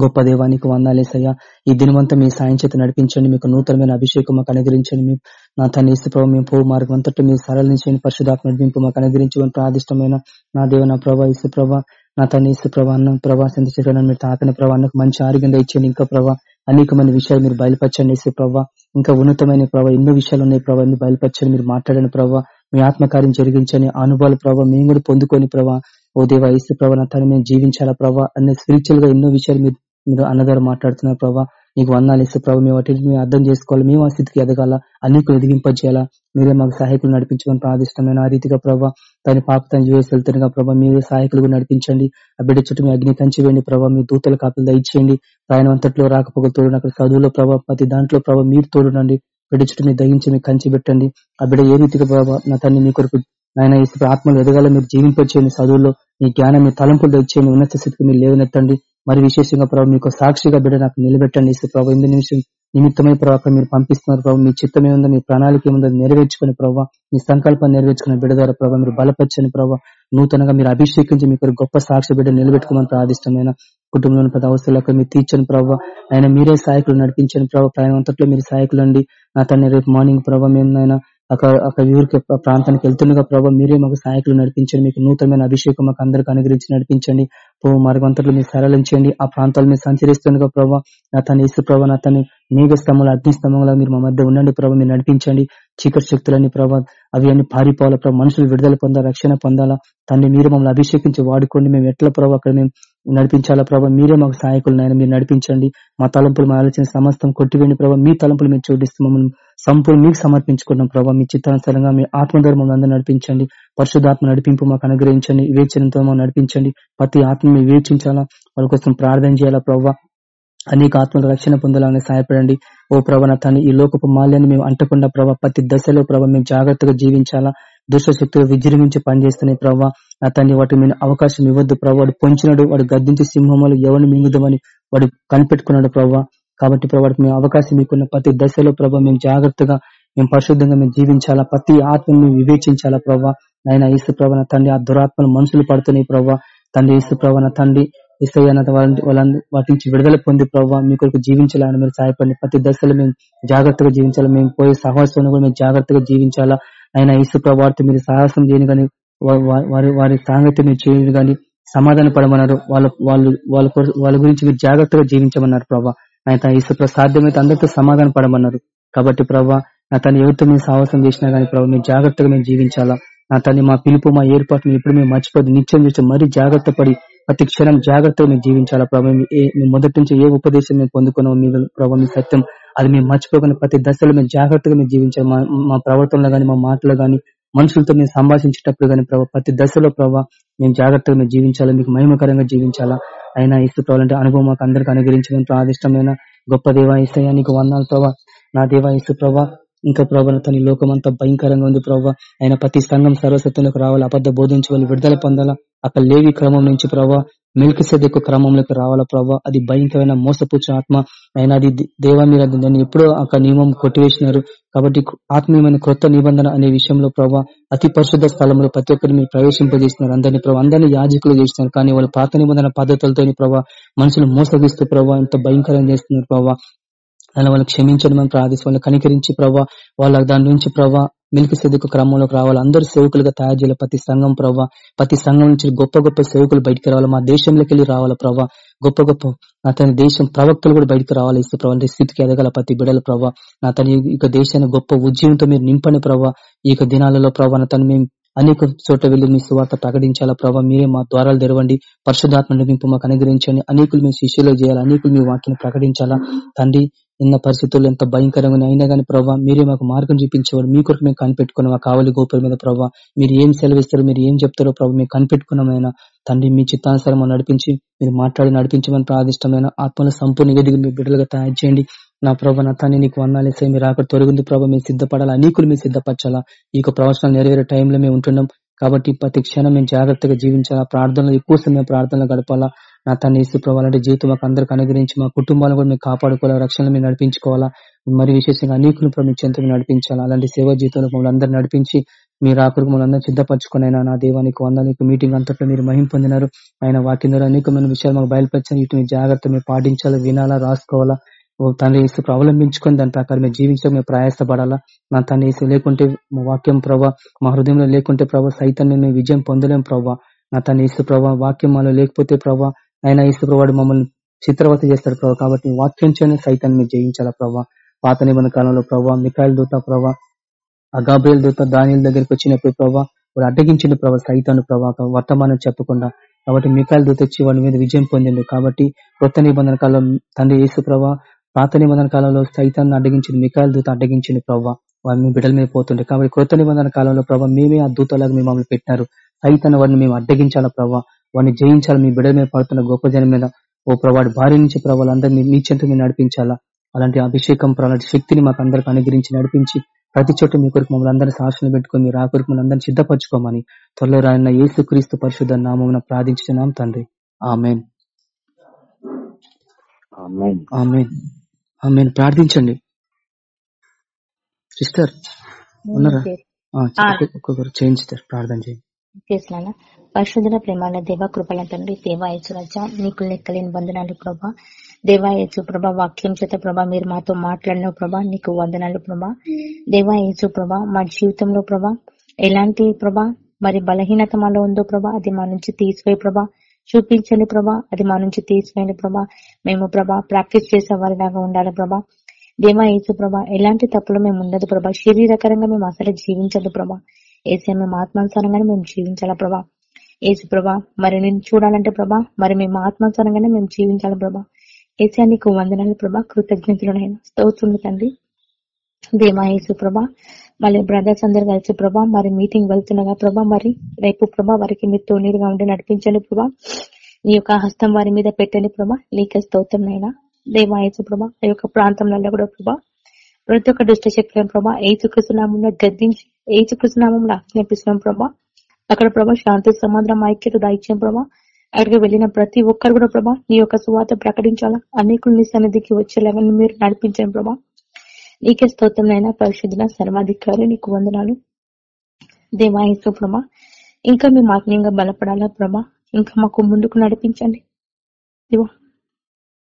గొప్ప దేవానికి వందాలేసయ్యా ఈ దినవంతా మీ సాయం చేత నడిపించండి. మీకు నూతనమైన అభిషేకం మాకు అనుగ్రహించండి. మీ నా తన ఇసు మేము పో మార్గం అంతటా మీరు సరళించండి. పరిశుధాత్మ నడిపింపు మాకు అనుగ్రహించమని ప్రాదిష్టమైన నా దేవ నా ప్రభా ఇసుప్రభ నా తన ఇసు ప్రభా అన్న ప్రభా సంతోషం మీరు తాకని ప్రభా మంచి ఆరోగ్యంగా ఇచ్చేయండి. ఇంకా ప్రభా అనేకమైన విషయాలు మీరు బయలుపరచండి ఇసుప్రభ ఇంకా ఉన్నతమైన ప్రభావ ఎన్నో విషయాలు ఉన్నాయి ప్రభావ బయలుపరచండి. మీరు మాట్లాడని ప్రభావ మీ ఆత్మకార్యం జరిగించని అనుభవాలు ప్రభావ మేము కూడా పొందుకొని ప్రభావ ఓ దేవ ఇసు ప్రభా నా తను మేము జీవించాలా ప్రభావ అనే స్పిరిచువల్గా ఎన్నో విషయాలు మీరు మీరు అన్నదారు మాట్లాడుతున్నారు ప్రభావ నీకు వందాలు ఇస్తే ప్రభావ మేము వాటిని మేము అర్థం చేసుకోవాలి మేము ఆ స్థితికి ఎదగాల అనేకులు ఎదిగింపజేయాలా మీరే మాకు సహాయకులు నడిపించమని ప్రార్థిష్టమైన ఆ రీతిగా ప్రభావ తన పాప తన యూఎస్ వెళ్తున్నా ప్రభావ మీరే సహాయకులు నడిపించండి. ఆ బిడ్డ చుట్టూ మీ అగ్ని కంచివేయండి ప్రభావ మీ దూతల కాపులు దయచేయండి. ప్రయాణం అంతట్లో రాకపోకలు తోడు అక్కడ చదువులో ప్రభావ ప్రతి దాంట్లో ప్రభావ మీరు తోడునండి బిడ్డ చుట్టూ మీరు దగించి మీకు కంచి పెట్టండి. ఆ బిడ్డ ఏ రీతిగా ప్రభావ నా తన్ని మీ కొరకు ఆయన ఇసు ఆత్మలు ఎదగాల మీరు జీవింపచేయండి చదువుల్లో మీ జ్ఞానం మీ తలంపులు తెచ్చేయండి ఉన్నత స్థితికి మీరు లేవనెత్తండి. మరి విశేషంగా ప్రభు మీకు సాక్షిగా బిడ్డ నాకు నిలబెట్టండి. ఇసు ప్రభు ఎనిమిది నిమిషం నిమిత్తమై ప్రభావ మీరు పంపిస్తున్నారు ప్రభు. మీ చిత్తమే ఉందో మీ ప్రణాళిక ఏముందో నెరవేర్చుకుని ప్రభావ మీ సంకల్పాన్ని నెరవేర్చుకునే బిడ్డ ద్వారా ప్రభావ మీరు బలపరచని ప్రభావ నూతనంగా మీరు అభిషేకించి మీకు గొప్ప సాక్షి బిడ్డ నిలబెట్టుకోమని ప్రాదిష్టమైన కుటుంబంలోని ప్రతి అవసరాలకు మీరు తీర్చని ప్రభావ ఆయన మీరే సహాయకులు నడిపించని ప్రభావ ప్రయాణం అంతట్లో మీరు సహాయకులండి నా తన రేపు మార్నింగ్ ప్రభావ మేము అక్కడ అక్కడ ఊరికి ప్రాంతానికి వెళ్తుండగా ప్రభావ మీరే మాకు సహాయకులు నడిపించండి. మీకు నూతనమైన అభిషేకం మాకు అందరికి అనుగ్రహించి నడిపించండి. పో మీరు సరళించండి. ఆ ప్రాంతాలు మీరు సంచరిస్తుండగా ప్రభావ నా తన ఇసు ప్రభావ నా తన మేఘ స్తంభంలో అగ్ని స్తంభంలో మీరు మా మధ్య ఉండండి. ప్రభావ మీరు నడిపించండి. చీకటి శక్తులని ప్రభావ అవి అన్ని పారిపోవాలా ప్రభావ మనుషులు విడుదల పొందాలా రక్షణ పొందాలా. తండ్రి మీరు మమ్మల్ని అభిషేకించి వాడుకోండి మేము ఎట్లా ప్రభావ అక్కడ మేము నడిపించాలా ప్రభావ మీరే మాకు సహాయకులు నాయన మీరు నడిపించండి. మా తలంపులు మా ఆలోచన సమస్తం కొట్టివేండి ప్రభావ మీ తలంపులు మేము చూపిస్తూ మమ్మల్ని సంపూర్ణ మీకు సమర్పించుకున్నాం ప్రభావ మీ చిత్తానుసారంగా మీ ఆత్మ ద్వారా మమ్మల్ని అందరూ నడిపించండి. పరిశుధాత్మ నడిపింపు మాకు అనుగ్రహించండి వివేచనతో మాకు నడిపించండి. ప్రతి ఆత్మ వివేచించాలా వాళ్ళ కోసం ప్రార్థన చేయాలా ప్రభావ అనేక ఆత్మల రక్షణ పొందాలని సహాయపడండి. ఓ ప్రభా నా తండ్రి ఈ లోకపు మాల్యాన్ని మేము అంటకుండా ప్రభా ప్రతి దశలో ప్రభావ మేము జాగ్రత్తగా జీవించాలా? దుష్ట శక్తులు విజృంభించి పనిచేస్తున్నాయి ప్రభావ నా తండ్రి వాటి మీద అవకాశం ఇవ్వద్దు ప్రభు. వాడు పొంచినాడు వాడు గద్దించి సింహములు ఎవరిని మింగుదామని వాడు కనిపెట్టుకున్నాడు ప్రభావ కాబట్టి ప్రభావ మేము అవకాశం ఇవ్వకున్న ప్రతి దశలో ప్రభావ మేము జాగ్రత్తగా మేము పరిశుద్ధంగా మేము జీవించాలా? ప్రతి ఆత్మను మేము వివేచించాలా ప్రభావ నాయన ఈసు ప్రభా తండ్రి ఆ దురాత్మలు మనుషులు పడుతున్నాయి ప్రభావ తండ్రి ఈసు ప్రభా తండ్రి ఇసయ్యన వాళ్ళ వాటి నుంచి విడుదల పొంది ప్రభావ మీ కొరకు జీవించాలని మీరు సహాయపడి ప్రతి దశలో మేము జాగ్రత్తగా జీవించాలా మేము పోయే సాహసాన్ని కూడా మేము జాగ్రత్తగా జీవించాలా. ఆయన ఇసు ప్రభావార్థ మీరు సాహసం చేయని కానీ వారి వారి సాంగత్యం మీరు చేయను కానీ సమాధాన పడమన్నారు. వాళ్ళ వాళ్ళు వాళ్ళ వాళ్ళ గురించి మీరు జాగ్రత్తగా జీవించమన్నారు ప్రభా ఆయన ఈసు సాధ్యమైతే అందరితో సమాధాన పడమన్నారు. కాబట్టి ప్రభా నా తను ఎవరితో మేము సాహసం చేసినా కానీ ప్రభావ మీరు జాగ్రత్తగా మేము జీవించాలా. నా తల్లి మా పిలుపు మా ఏర్పాటు ఎప్పుడు మేము మర్చిపోదు. నిత్యం చూసి మరీ జాగ్రత్త పడి ప్రతి క్షణం జాగ్రత్తగా మేము జీవించాలా ప్రభావ మేము మొదటి నుంచి ఏ ఉపదేశం మేము పొందుకున్నాం మీ ప్రభావ మీ సత్యం అది మేము మర్చిపోకుండా ప్రతి దశలో మేము జాగ్రత్తగా మేము జీవించాలి. మా ప్రవర్తనలో గానీ మా మాటలో గానీ మనుషులతో మేము సంభాషించేటప్పుడు గానీ ప్రభావ ప్రతి దశలో ప్రభావ మేము జాగ్రత్తగా మేము జీవించాలా మీకు మహిమకరంగా జీవించాలా? అయినా ఇస్తు ప్రభావంటే అనుభవం మాకు అందరికి అనుగ్రహించడం ప్రాదిష్టమైన గొప్ప దేవ ఇస్తాయా నీకు వందాలు ప్రభావ నా దేవా ఇస్తు ప్రభా ఇంకా ప్రభావ తన లోకం అంతా భయంకరంగా ఉంది ప్రభావ ఆయన ప్రతి సంఘం సర్వసత్వంలోకి రావాలి అబద్ధ బోధించాలి విడుదల పొందాలా? అక్కడ లేవి క్రమం నుంచి ప్రభా మిల్క్ సెదకు క్రమంలోకి రావాలా ప్రభావ అది భయంకరమైన మోసపుచ్చ ఆత్మ. అయినా అది దేవ మీరు దాన్ని ఎప్పుడో అక్కడ నియమం కొట్టివేసినారు. కాబట్టి ఆత్మీయమైన కొత్త నిబంధన అనే విషయంలో ప్రభావ అతి పరిశుద్ధ స్థలంలో ప్రతి ఒక్కరిని మీరు ప్రవేశింపజేస్తున్నారు అందరినీ ప్రభావ అందరినీ యాజకులు చేస్తున్నారు కానీ వాళ్ళు పాత నిబంధన పద్ధతులతో ప్రభావ మనుషులు మోసగిస్తూ ప్రభావ ఎంత భయంకరం చేస్తున్నారు ప్రభావ అలా వాళ్ళు క్షమించడం మనం ప్రార్థిస్తాం వాళ్ళు కనికరించి ప్రభావ వాళ్ళ దాని నుంచి ప్రభావ మిల్కి సెదుకు క్రమంలోకి రావాలి. అందరూ సేవకులుగా తయారు చేయాలి. ప్రతి సంఘం ప్రభావ ప్రతి సంఘం నుంచి గొప్ప గొప్ప సేవకులు బయటకు రావాలి. మా దేశంలోకి వెళ్ళి రావాలి ప్రభావ గొప్ప గొప్ప అతని దేశం ప్రవక్తలు కూడా బయటకు రావాలి. ఇస్తే ప్రభావ స్థితికి ఎదగల ప్రతి బిడల ప్రభావ నా తన ఇక దేశాన్ని గొప్ప ఉద్యమంతో మీరు నింపని ప్రభావ ఈ దినాలలో ప్రభావ తను మేము అనేక చోట వెళ్ళి మీ సువార్త ప్రకటించాలా ప్రభావ మీరే మా ద్వారాలు తెరవండి. పరిశుధాత్మ నడిపింపు మాకు అనుగ్రహించండి. అనేకులు మేము శిష్యులు చేయాలి? అనేకులు మీ వాక్యం ప్రకటించాలా? తండ్రి ఇన్న పరిస్థితుల్లో ఎంత భయంకరంగా అయినా కానీ ప్రభావ మీరే మాకు మార్గం చూపించేవాడు మీ కొరకు మేము కనిపెట్టుకున్నాం. మా కావలి గోపుల మీద ప్రభావ మీరు ఏం సెలవిస్తారో మీరు ఏం చెప్తారో ప్రభావ మేము కనిపెట్టుకున్నామైనా తండ్రి మీ చిత్తానుసారం నడిపించి మీరు మాట్లాడి నడిపించమని ప్రాదిష్టమైన ఆత్మల సంపూర్ణ ఎదిగి మీ బిడ్డలుగా తయారు చేయండి. నా ప్రభావ నా తండ్రి నీకు వందాలేసే మీరు అక్కడ తొలగింది ప్రభావ మేము సిద్ధపడాలా? అనేకులు మీరు సిద్ధపరచాలా? ఈ ప్రవచనాలు నెరవేరే టైంలో మేము ఉంటున్నాం. కాబట్టి ప్రతి క్షణం మేము జాగ్రత్తగా జీవించాలా? ప్రార్థనలు ఎక్కువ సమయం ప్రార్థనలు గడపాలా? నా తన ఇసు ప్రభావాలంటే జీవితం మాకు అందరికి అనుగ్రహించి మా కుటుంబాలను కూడా మేము కాపాడుకోవాలా రక్షణ మేము నడిపించుకోవాలా మరి విశేషంగా అనేకులు ప్రమించేందుకు నడిపించాలా అలాంటి సేవా జీవితంలో మమ్మల్ని అందరూ నడిపించి మీరు ఆఖరికి మమ్మల్ని అందరూ సిద్ధపరచుకుని నా దేవానికి వందానికి మీటింగ్ అంతట్లో మీరు మహిం పొందినారు. ఆయన వాక్యం ద్వారా అనేకమైన విషయాలు మాకు బయలుపరిచారు. వీటిని జాగ్రత్త మీరు పాటించాలా వినాలా రాసుకోవాలా. తండ్రి ఇసు అవలంబించుకొని దాని ప్రకారం మేము జీవించడం మేము ప్రయాసపడాలా. నా తండ్రి ఇసు లేకుంటే మా వాక్యం ప్రభావ మా హృదయంలో లేకుంటే ప్రభావ సైతాన్ని మేము విజయం పొందలేం ప్రభావ నా తన ఇసు ప్రభావ వాక్యం మాలో లేకపోతే ప్రభావ ఆయన ఇసు ప్రభావ మమ్మల్ని చిత్రవత చేస్తాడు ప్రభావ కాబట్టి వాక్యంచోనే సైతాన్ని మేము జయించాలా ప్రభావ పాత నిబంధన కాలంలో ప్రభావ మికాయల దూత ప్రభావ అగాబ్రియల్ దూత దానిల దగ్గరికి వచ్చినప్పుడు ప్రభావ వాడు అడ్డగించిన ప్రభావ సైతాను ప్రభావ వర్తమానం చెప్పకుండా. కాబట్టి మికాయల దూత వచ్చి వాడి మీద విజయం పొందిండు. కాబట్టి కొత్త నిబంధన కాలంలో తండ్రి యేసు ప్రభావ పాత నిబంధన కాలంలో సైతాన్ని అడ్డగించింది మికాయల దూత అడ్డగించింది ప్రభావ వాడిని బిడ్డల మీద పోతుండే. కాబట్టి కొత్త నిబంధన కాలంలో ప్రభావ మేమే ఆ దూతలాగా మమ్మల్ని పెట్టినారు. సైతాన్ని వాడిని మేము అడ్డగించాలా ప్రభావ వాడిని జయించాలి? మీ బిడ్డల మీద పడుతున్న గొప్ప జనం మీద ఓ ప్రభావ భార్య నుంచి ప్రభావాలు అందరినీ మీ చెంత మీద నడిపించాలా? అలాంటి అభిషేకం అలాంటి శక్తిని మాకు అందరికి అనుగ్రహించి నడిపించి ప్రతి చోట మీ కొరకు మమ్మల్ని అందరినీ సాక్షులు పెట్టుకుని మీరు ఆ కొరకు మమ్మల్ని అందరినీ సిద్ధపరచుకోమని త్వరలో రాయన్న యేసు క్రీస్తు పరిశుద్ధ నామం ప్రార్థించున్నాం తండ్రి. ఆమెన్. ఆమెన్. ప్రార్థించండి. సిస్టర్ ఉన్నారా? ఒక్కొక్కరు చేయించుతారు. ప్రార్థన చేయండి. చేసిన పరిశుద్ధ ప్రేమాల దేవ కృపల తండ్రి దేవా యేసురాజా నీకు లెక్కలేని వందనాలు ప్రభా. దేవా ప్రభా వాక్యం చేత ప్రభా మీరు మాతో మాట్లాడిన ప్రభా నీకు వందనాలు ప్రభా. దేవా ప్రభా మా జీవితంలో ప్రభా ఎలాంటి ప్రభా మరి బలహీనత మాలో ఉందో ప్రభా అది మా నుంచి తీసిపోయి ప్రభా. చూపించండి ప్రభా అది మా నుంచి తీసివేయండి ప్రభా. మేము ప్రభా ప్రాక్టీస్ చేసే వారిలాగా ఉండాలి ప్రభా. దేవా యేసు ప్రభా ఎలాంటి తప్పులు మేము ఉండదు ప్రభా. శరీరకరంగా మేము అసలు జీవించదు ప్రభా. ఏసే మేము ఆత్మానుసారంగానే మేము జీవించాలా ప్రభా? ఏసు ప్రభా మరి నేను చూడాలంటే ప్రభా మరి మేము ఆత్మానుసారంగానే మేము జీవించాలి ప్రభా? ఏసే నీకు వందనాలు ప్రభా కృతజ్ఞతలునైనా. స్తోత్రులు తండ్రి. దేమా యేసు ప్రభా మళ్ళీ బ్రదర్స్ అందరు కలిసి ప్రభా మరి మీటింగ్ వెళ్తుండగా ప్రభా మరి రేపు ప్రభా వారికి మీరు తోనీరుగా ఉండి నడిపించండి ప్రభా. నీ యొక్క హస్తం వారి మీద పెట్టండి ప్రభా నీకే స్తోత్రం దేవా యేసు ప్రభా ఆ యొక్క ప్రాంతంలో కూడా ప్రభా ప్రతి ఒక్క దుష్ట శక్తులను ప్రభా ఏసుకృష్ణనామంలో గద్దించి ఏసుకృష్ణనామంలో ఆజ్ఞాపిస్తున్నాం ప్రభా. అక్కడ ప్రభా శాంతి సమాధానం ఐక్యత దాయిచ్చాం ప్రభా. అక్కడికి వెళ్ళిన ప్రతి ఒక్కరు కూడా ప్రభా నీ యొక్క సువాత ప్రకటించాలా? అనేకులు నీ సన్నిధికి వచ్చేలాగా మీరు నడిపించాను ప్రభా. నీకే స్తోత్రంనైనా పరిశుద్ధుల సర్వాధికారి నీకు వందనాలు. దేవాయసు ప్రభా ఇంకా మేము ఆత్మీయంగా బలపడాలా ప్రభా? ఇంకా మాకు ముందుకు నడిపించండి. దేవా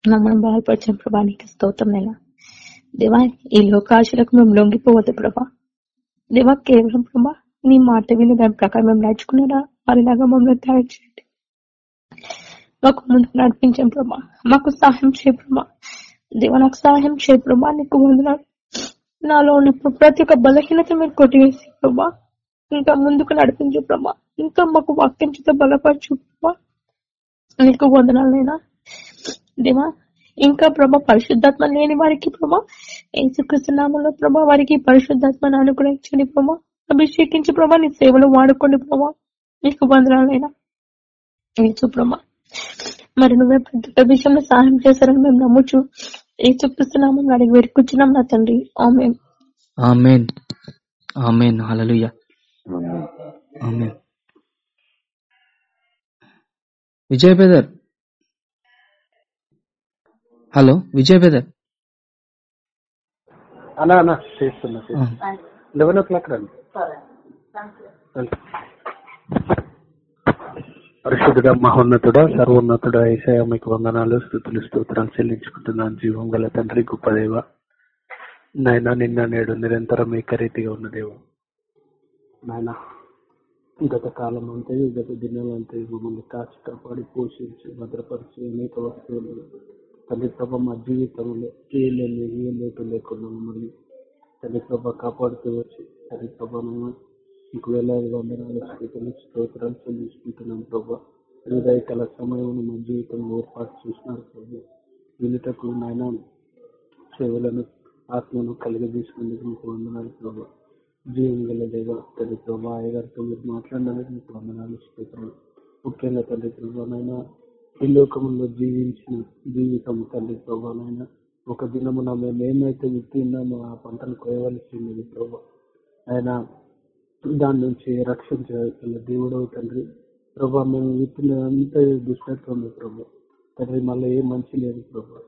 మమ్మల్ని బలపరచండి ప్రభా నీకు స్తోత్రంనైనా దేవా ఈ లోకాశలకు మేము లొంగిపోవద్దు ప్రభా. దేవా కేవలం ప్రభా నీ మాట విని దాని ప్రకారం మేము నడుచుకున్నారా? మరిలాగా మమ్మల్ని తయారు చేయండి. మాకు ముందుకు నడిపించాం ప్రభా. మాకు సహాయం చేయ ప్రభా. దేవా నాకు సహాయం చేయ ప్రభా. నీకు వందనాలు నాలో ఉన్న ప్రతి ఒక్క బలహీనత మీరు కొట్టివేసి ప్రభా ఇంకా ముందుకు నడిపించు ప్రభా. ఇంకా మాకు వాక్యం చేత బలపరచు ప్రభా. నీకు వందనాలైనా దేవా ఇంకా ప్రభా పరిశుద్ధాత్మ లేని వారికి ప్రభా ఏసుకృష్ణనామంలో ప్రభా వారికి పరిశుద్ధాత్మను అనుగ్రహించండి ప్రభా. అభిషేకించి ప్రభా నీ సేవలు వాడుకోండి ప్రభా. నీకు వందనాలైనా. ఏసు ప్రభా మరి నువ్వే ప్రతి ఒక్క విషయంలో సహాయం చేశారని మేము నమ్ముచు ఏసుకృష్ణనామం అడిగి వెతుకుచున్నాం నా తండ్రి. ఆమె amen. Amen. Hallelujah. Amen. Vijay brother hello Vijay brother అన్నా అన్నా చేస్తున్నా లెవెన్ ఓ క్లాక్ రండి. రండి. పరిశుద్ధుడ మహోన్నతుడ సర్వోన్నతుడ ఏసయ మీకు వందనాలు స్థుతులు స్తోత్రాలు చెల్లించుకుంటున్నాను. జీవం గల తండ్రి గొప్ప దేవ. నాయన నిన్న నేడు నిరంతరం ఏకరీతిగా ఉన్న దేవ. నాయన గత కాలం అంతే గత దినాలంతే మమ్మల్ని కాచి కాపాడి పోషించి భద్రపరిచి అనేక వస్తువులు తల్లి ప్రభ మా జీవితంలో ఏ లేని ఏ లోటు లేకుండా మమ్మల్ని తల్లి ప్రభ కాపాడుతూ వచ్చి తల్లి ప్రభ మీకు వేలాది వందనాలు స్థితులు స్తోత్రాలు చెల్లించుకుంటున్నాం ప్రభా. కల సమయం మా జీవితంలో ఏర్పాటు చేసినారు ప్రభు. వినుటకు నాయన సేవలను ఆత్మను కలిగజేసుకునేందుకు మీకు వందనాలు ప్రభా. జీవం గల దేవ తల్లి ప్రభా అయ్యగారితో మీరు మాట్లాడినందుకు మీకు వందనాలు స్తోత్రాలు. ముఖ్యంగా తల్లి ప్రభానైనా ఈ లోకంలో జీవించిన జీవితం తండ్రి ప్రభానైనా ఒక దినమున మేము ఏమైతే విత్తున్నామో ఆ పంటను కోయవలసింది ప్రభా ఆయన దాని నుంచి రక్షించగల దేవుడు తండ్రి. ప్రభా మేము విత్తినంత దుష్టత్వం ప్రభా తండ్రి మళ్ళీ ఏ మంచి లేదు ప్రభా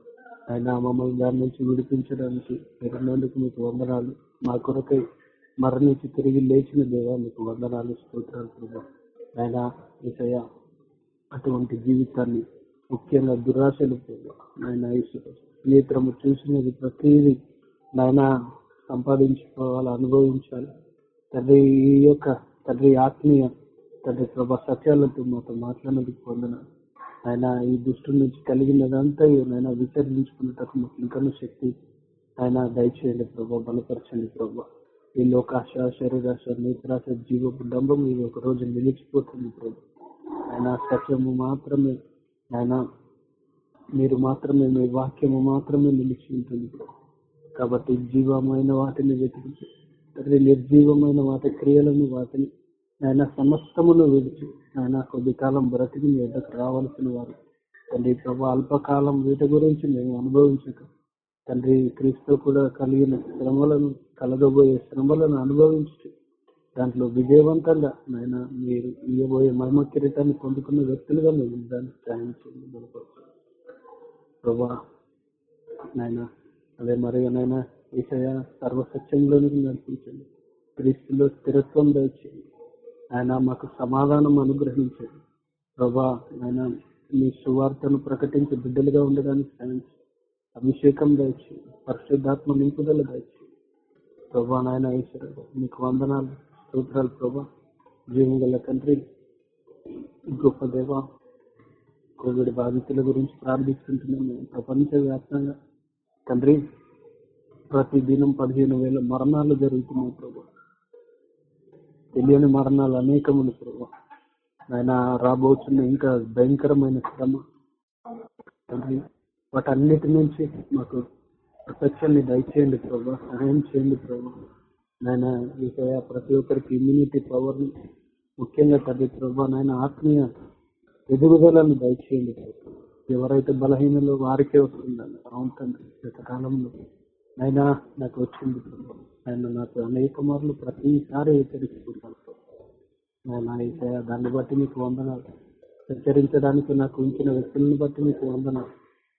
ఆయన మమ్మల్ని దాని నుంచి విడిపించడానికి మీరున్నందుకు మీకు వందనాలు. మా కొరకై మరణించి తిరిగి లేచిన దేవా మీకు వందనాలు స్తోత్రాలు ప్రభా ఆయన విషయ అటువంటి జీవితాన్ని ముఖ్యంగా దురాశలు ప్రభా ఆయన నేత్రము చూసినది ప్రతిదీ నాయన సంపాదించుకోవాలి అనుభవించాలి. తండ్రి ఈ యొక్క తండ్రి ఆత్మీయ తండ్రి ప్రభా సత్యాలతో మాతో మాట్లాడినందుకు పొందిన ఆయన ఈ దుష్టు నుంచి కలిగినదంతా ఆయన విసర్జించుకున్నటకు మాకు ఇంకనూ శక్తి ఆయన దయచేయండి ప్రభా బలపరచండి ప్రభా. ఈ లోకాశ శరీరాశ నేత్రాశ జీవపు డంబం ఇది ఒక రోజు నిలిచిపోతుంది ప్రభు. ఆయన సత్యము మాత్రమే ఆయన మీరు మాత్రమే మీ వాక్యము మాత్రమే నిలిచి ఉంటుంది. కాబట్టి జీవమైన వాటిని వెతికి తండ్రి నిర్జీవమైన వాటి క్రియలను వాటిని ఆయన సమస్తమును విడిచి ఆయన కొద్ది కాలం బ్రతికి మీ వద్దకు రావాల్సిన వారు. తండ్రి ప్రభు అల్పకాలం వీటి గురించి మేము అనుభవించక తండ్రి క్రీస్తు కూడా కలిగిన శ్రమలను కలగబోయే శ్రమలను అనుభవించి దాంట్లో విజయవంతంగా నాయన మీరు ఇవ్వబోయే మర్మ కిరీటాన్ని పొందుకున్న వ్యక్తులుగా మేము దాన్ని సాయం చేయండి బలపరచండి. ప్రభా నాయన అదే మరి నాయన ఈసయ సర్వసత్యంలోనికి నడిపించండి. క్రీస్తులో స్థిరత్వం దయచేయండి. ఆయన మాకు సమాధానం అనుగ్రహించండి. ప్రభా ఆయన మీ సువార్తను ప్రకటించి బిడ్డలుగా ఉండడానికి సహాయం అభిషేకం దయచేయండి. పరిశుద్ధాత్మ నింపుదల దయచేయండి. ప్రభా నాయన ఈశ్వర మీకు వందనాలు. స్తోత్రాలు ప్రభా జీవం గల తండ్రి గొప్ప దేవ కోవిడ్ బాధితుల గురించి ప్రార్థిస్తుంటున్నాము ప్రపంచవ్యాప్తంగా ప్రపంచ వ్యాప్తంగా తండ్రి ప్రతి దినం పదిహేను వేల మరణాలు జరుగుతున్నాయి ప్రభా తెలియని మరణాలు అనేకములు ప్రభా ఆయన రాబోతున్న ఇంకా భయంకరమైన శ్రమ తండ్రి వాటన్నిటి నుంచి మాకు ప్రొటెక్షన్ దయచేయండి ప్రభా సహాయం చేయండి ప్రభా నాయన ఈసయ ప్రతి ఒక్కరికి ఇమ్యూనిటీ పవర్ ముఖ్యంగా తండ్రి ప్రభా నాయన ఆత్మీయ ఎదుగుదలను దయచేయండి. ఎవరైతే బలహీనలో వారికే వస్తుందని అవును తండ్రి గత అయినా నాకు వచ్చింది ఆయన నాకు అనేక మార్లు ప్రతిసారి హెచ్చరించుకుంటాను ఆయన అయితే దాన్ని బట్టి మీకు వందనాలు. హెచ్చరించడానికి నాకు ఉంచిన వ్యక్తులను బట్టి మీకు వందనాలు.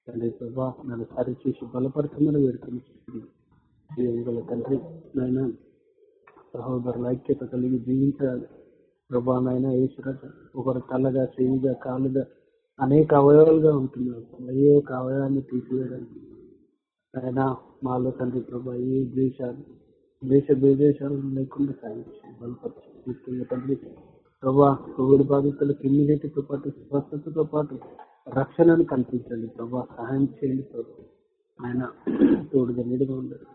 తండ్రి ప్రభా నన్ను సరి చేసి బలపరచమని వేడుకొని తండ్రి నాయన సహోదరుల ఐక్యత కలిగి జీవించాలి. ప్రభానైనా నాయన ఈశ్వరత ఒకరు తలగా చెవిగా కాలుగా అనేక అవయవాలుగా ఉంటున్నారు. ఏ ఒక అవయవాన్ని తీసివేయడానికి ఆయన మాలో తండ్రి ప్రభా ఏ ద్వేషాలు దేశ విదేశాలు లేకుండా సాగించండి. బలపరిచి ముఖ్యంగా తండ్రి ప్రభా కోవిడ్ బాధితులకు ఇమ్యూనిటీతో పాటు స్వస్థతతో పాటు రక్షణను కల్పించండి. ప్రభా సహాయం చేయండి ప్రభా. ఆయన తోడుగా నీడుగా ఉండదు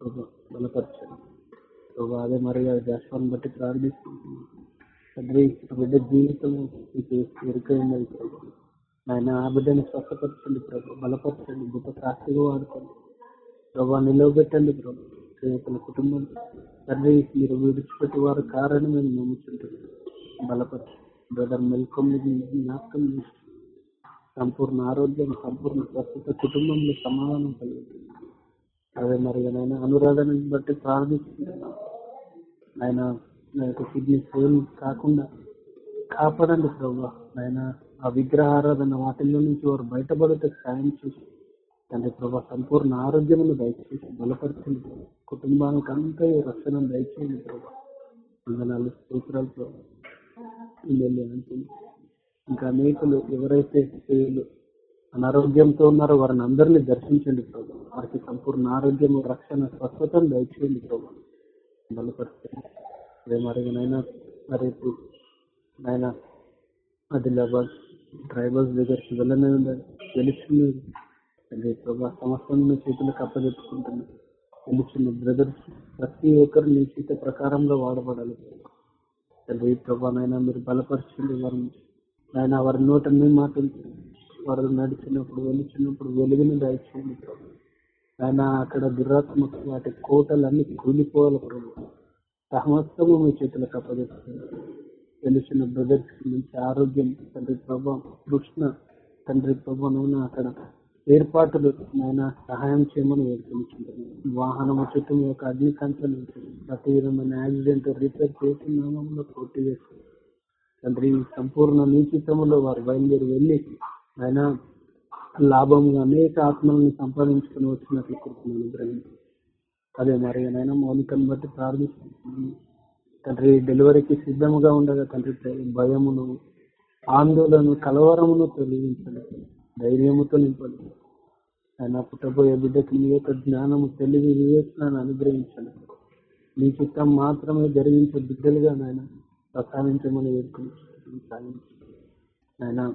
ప్రభా బలపరచండి. అదే మరి జాస్వాన్ని బట్టి ప్రార్థిస్తున్నాను తండ్రి బిడ్డ జీవితం మీకు ఆయన ఆ బిడ్డని స్వస్థపరచండి ప్రభు బలపరచండి గొప్ప సాక్షిగా వాడుకోండి. ప్రభా నిలవబెట్టండి ప్రభా కుటుంబం. తండ్రి మీరు విడిచిపెట్టి వారు కారణం మేము నమ్ముతుంటున్నాం బలపరచండి. బ్రదర్ మెల్కొమ్ జ్ఞాపకం సంపూర్ణ ఆరోగ్యం సంపూర్ణ స్వస్థత కుటుంబంలో సమాధానం కలుగుతుంది అదే మరి ఆయన అనురాధాన్ని బట్టి ప్రార్థిస్తున్నాను ఆయన నా యొక్క కిడ్నీ ఫెయిల్ కాకుండా కాపాడండి ప్రభా. ఆయన ఆ విగ్రహారాధన వాటిల్లో నుంచి వారు బయటపడితే సాయం చేసి తండ్రి ప్రభా సంపూర్ణ ఆరోగ్యమును దయచేసి బలపరచండి. కుటుంబానికి అంతా ఈ రక్షణ దయచేయండి ప్రభా. వందనాలు స్తోత్రాలు ఇంకా అనేకులు ఎవరైతే స్త్రీలు అనారోగ్యంతో ఉన్నారో. వారిని అందరినీ దర్శించండి ప్రభు. వారికి సంపూర్ణ ఆరోగ్యం రక్షణ స్వస్థతను దయచేయండి ప్రభు. బలపరచండి అదే మరి నైనా రేపు నాయన ఆదిలాబాద్ డ్రైవర్స్ దగ్గరికి వెళ్ళనే ఉండాలి. తెలిసింది అదే ప్రభా సంవత్సరం మీ చేతులకు అప్పచెప్పుకుంటున్నాను తెలిసిన బ్రదర్స్ ప్రతి ఒక్కరు మీ చేత ప్రకారంగా వాడబడాలి ప్రభా. తండ్రి ప్రభా మీరు బలపరచండి వారిని. నైనా వారి నోట మీ మాటలు వారు నడిచినప్పుడు వెలిచినప్పుడు వెలుగుని దయచేయండి ప్రభు. ఆయన అక్కడ దురాత్మక వాటి కోటలన్నీ కూలిపోవాలి ప్రభు. సమస్తము మీ చేతులకు అప్పగిస్తుంది తెలిసిన బ్రదర్స్ నుంచి ఆరోగ్యం తండ్రి ప్రభా కృష్ణ తండ్రి ప్రభా నూనె అక్కడ ఏర్పాట్లు ఆయన సహాయం చేయమని వేడుకుంటున్నాను వాహనం చుట్టూ మీ యొక్క అగ్నికంఠలు ప్రతి విధమైన యాక్సిడెంట్ రిపేర్ చేసి నామంలో కొట్టివేస్తుంది తండ్రి సంపూర్ణ నీచితంలో వారు బయలుదేరి వెళ్ళి ఆయన లాభంగా అనేక ఆత్మలను సంపాదించుకుని వచ్చినట్లు కోరుతున్నాను అనుగ్రహించి అదే మరి ఆయన మౌనికను బట్టి ప్రార్థిస్తున్నాను. తండ్రి డెలివరీకి సిద్ధముగా ఉండగా తండ్రి భయమును ఆందోళన కలవరమును తొలగించండి. ధైర్యముతో నింపండి. ఆయన పుట్టబోయే బిడ్డకి మీ యొక్క జ్ఞానము తెలివి వివేచనాన్ని అనుగ్రహించండి. మీ చిత్తం మాత్రమే జరిగించే బిడ్డలుగా నాయన ప్రసాదించమని వేడుకుని ఆయన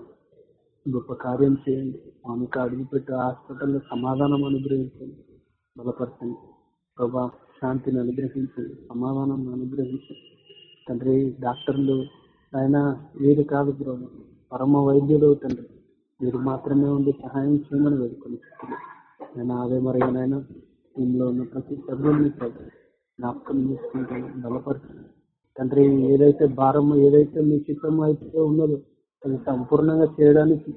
గొప్ప కార్యం చేయండి. ఆమెకు అడుగుపెట్టి హాస్పిటల్లో సమాధానం అనుగ్రహించండి. బలపరచండి. ప్రభా శాంతిని అనుగ్రహించండి. సమాధానం అనుగ్రహించండి. తండ్రి డాక్టర్లు ఆయన వీరు కాదు బ్రో పరమ వైద్యుడు తండ్రి మీరు మాత్రమే ఉండి సహాయం చేయమని వేడుకొని నేను అదే మరి నాయన దీనిలో ఉన్న ప్రతి సభ్యుల్ని జ్ఞాపకం చేసుకుంటాను బలపరచండి. తండ్రి ఏదైతే భారం ఏదైతే మీ చిత్రం అయితే ఉన్నదో అది సంపూర్ణంగా చేయడానికి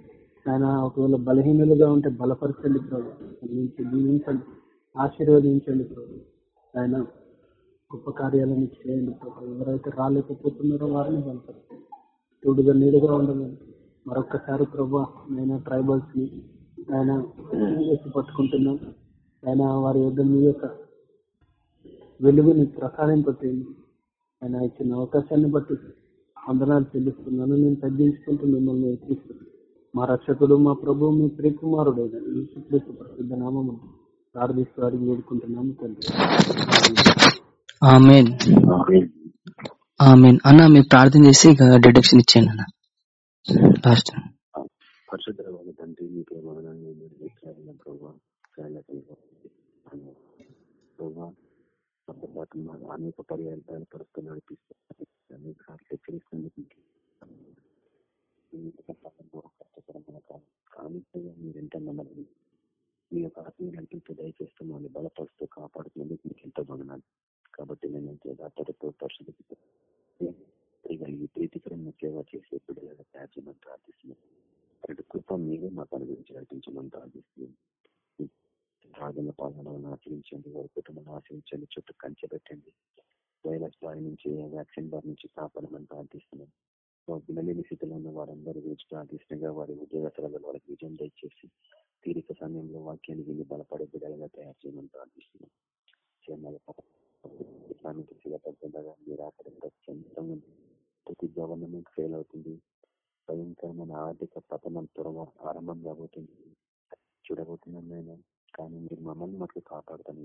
ఆయన ఒకవేళ బలహీనులుగా ఉంటే బలపరచండి ప్రభు. దీవించండి ఆశీర్వదించండి ప్రభు. ఆయన గొప్ప కార్యాలను చేయండి ప్రభు. ఎవరైతే రాలేకపోతున్నారో వారిని బలపరచండి. తోడుగా నీడుగా ఉండమని మరొక్కసారి ప్రభా నేను ట్రైబల్స్ని ఆయన ఎత్తి పట్టుకుంటున్నాం. ఆయన వారి యొక్క మీ యొక్క వెలుగుని ప్రసాదింపచేయండి. ఆయన ఇచ్చిన అవకాశాన్ని బట్టి వందనాలు చెల్లిస్తున్నాను నేను తగ్గించుకుంటూ మిమ్మల్ని హెచ్చిస్తున్నాను మా రక్షకుడు మా ప్రభు మీ ప్రియకుమారుడైన యేసుక్రీస్తు ప్రసిద్ధ నామము ప్రార్థిస్తూ అడిగి వేడుకుంటున్నాము తండ్రి. ఆమెన్. ఆమెన్. అన్న మీరు ప్రార్థన చేసి ఇక డిడక్షన్ ఇచ్చేయండి అన్న. లాస్ట్ పరిశుద్ధ తండ్రి మీకే మరణాన్ని నిర్మించాలని ప్రభావ ప్రభావ అనేక పర్యాలు బయలుపరుస్తూ నడిపిస్తారు అనేక సార్లు హెచ్చరిస్తున్నందుకు కష్టకరమైన కాలం కానీ మీరు ఎంత నమ్మలేదు మీ యొక్క దయచేస్తూ మమ్మల్ని బలపరుస్తూ కాపాడుతున్నందుకు మీకు ఎంతో వందనాలు. కాబట్టి నేను యథార్థతో ఈ ప్రీతికరమైన సేవ చేసే బిడ్డలుగా తయారు చేయమని ప్రార్థిస్తున్నాను అటు కృప మీరే మాకు అనుగురించి నడిపించమని ప్రార్థిస్తున్నాను ప్రార్థన పాలనలను ఆచరించండి వారి కుటుంబాన్ని ఆశ్రయించండి చుట్టూ కంచె పెట్టండి. వైరస్ బారి నుంచి వ్యాక్సిన్ బారి నుంచి కాపాడమని ప్రార్థిస్తున్నాం. వినలేని స్థితిలో ఉన్న వారందరి గురించి ప్రార్థిస్తుండగా వారి ఉద్యోగస్తులలో వారికి విజయం దయచేసి తీరిక సమయంలో వాక్యాన్ని విని బలపడే బిడ్డలుగా తయారు చేయమని ప్రార్థిస్తున్నాం. మీరు అక్కడ ప్రతి గవర్నమెంట్ ఫెయిల్ అవుతుంది. భయంకరమైన ఆర్థిక పతనం త్వరగా ఆరంభం కాబోతుంది. చూడబోతున్నాం నేను కానీ మీరు మమ్మల్ని మట్లు కాపాడుతాను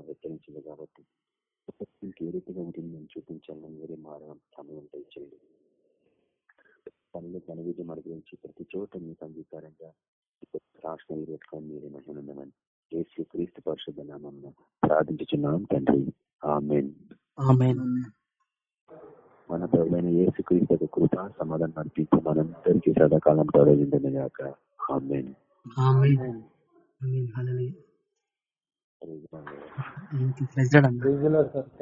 వెచ్చరించింది కాబట్టి. ఏ రీతిగా ఉంటుంది నేను చూపించాలని మీరే మారడం సమయం చేయండి పనులు ఘన విజయం ప్రతి చోట మీకు అంగీకారంగా రాష్ట్రం పెట్టుకొని మీరే మహిళమని ఏసు క్రీస్తు పరిశుద్ధ నామం ప్రార్థించున్నాం తండ్రి. ఆమెన్. మన ప్రభుత్వ ఏసు క్రీస్తు కృప సమాధానం నడిపించి మనందరికీ సదాకాలం గౌరవిందని గాక ఆమెన్. ఆమెన్.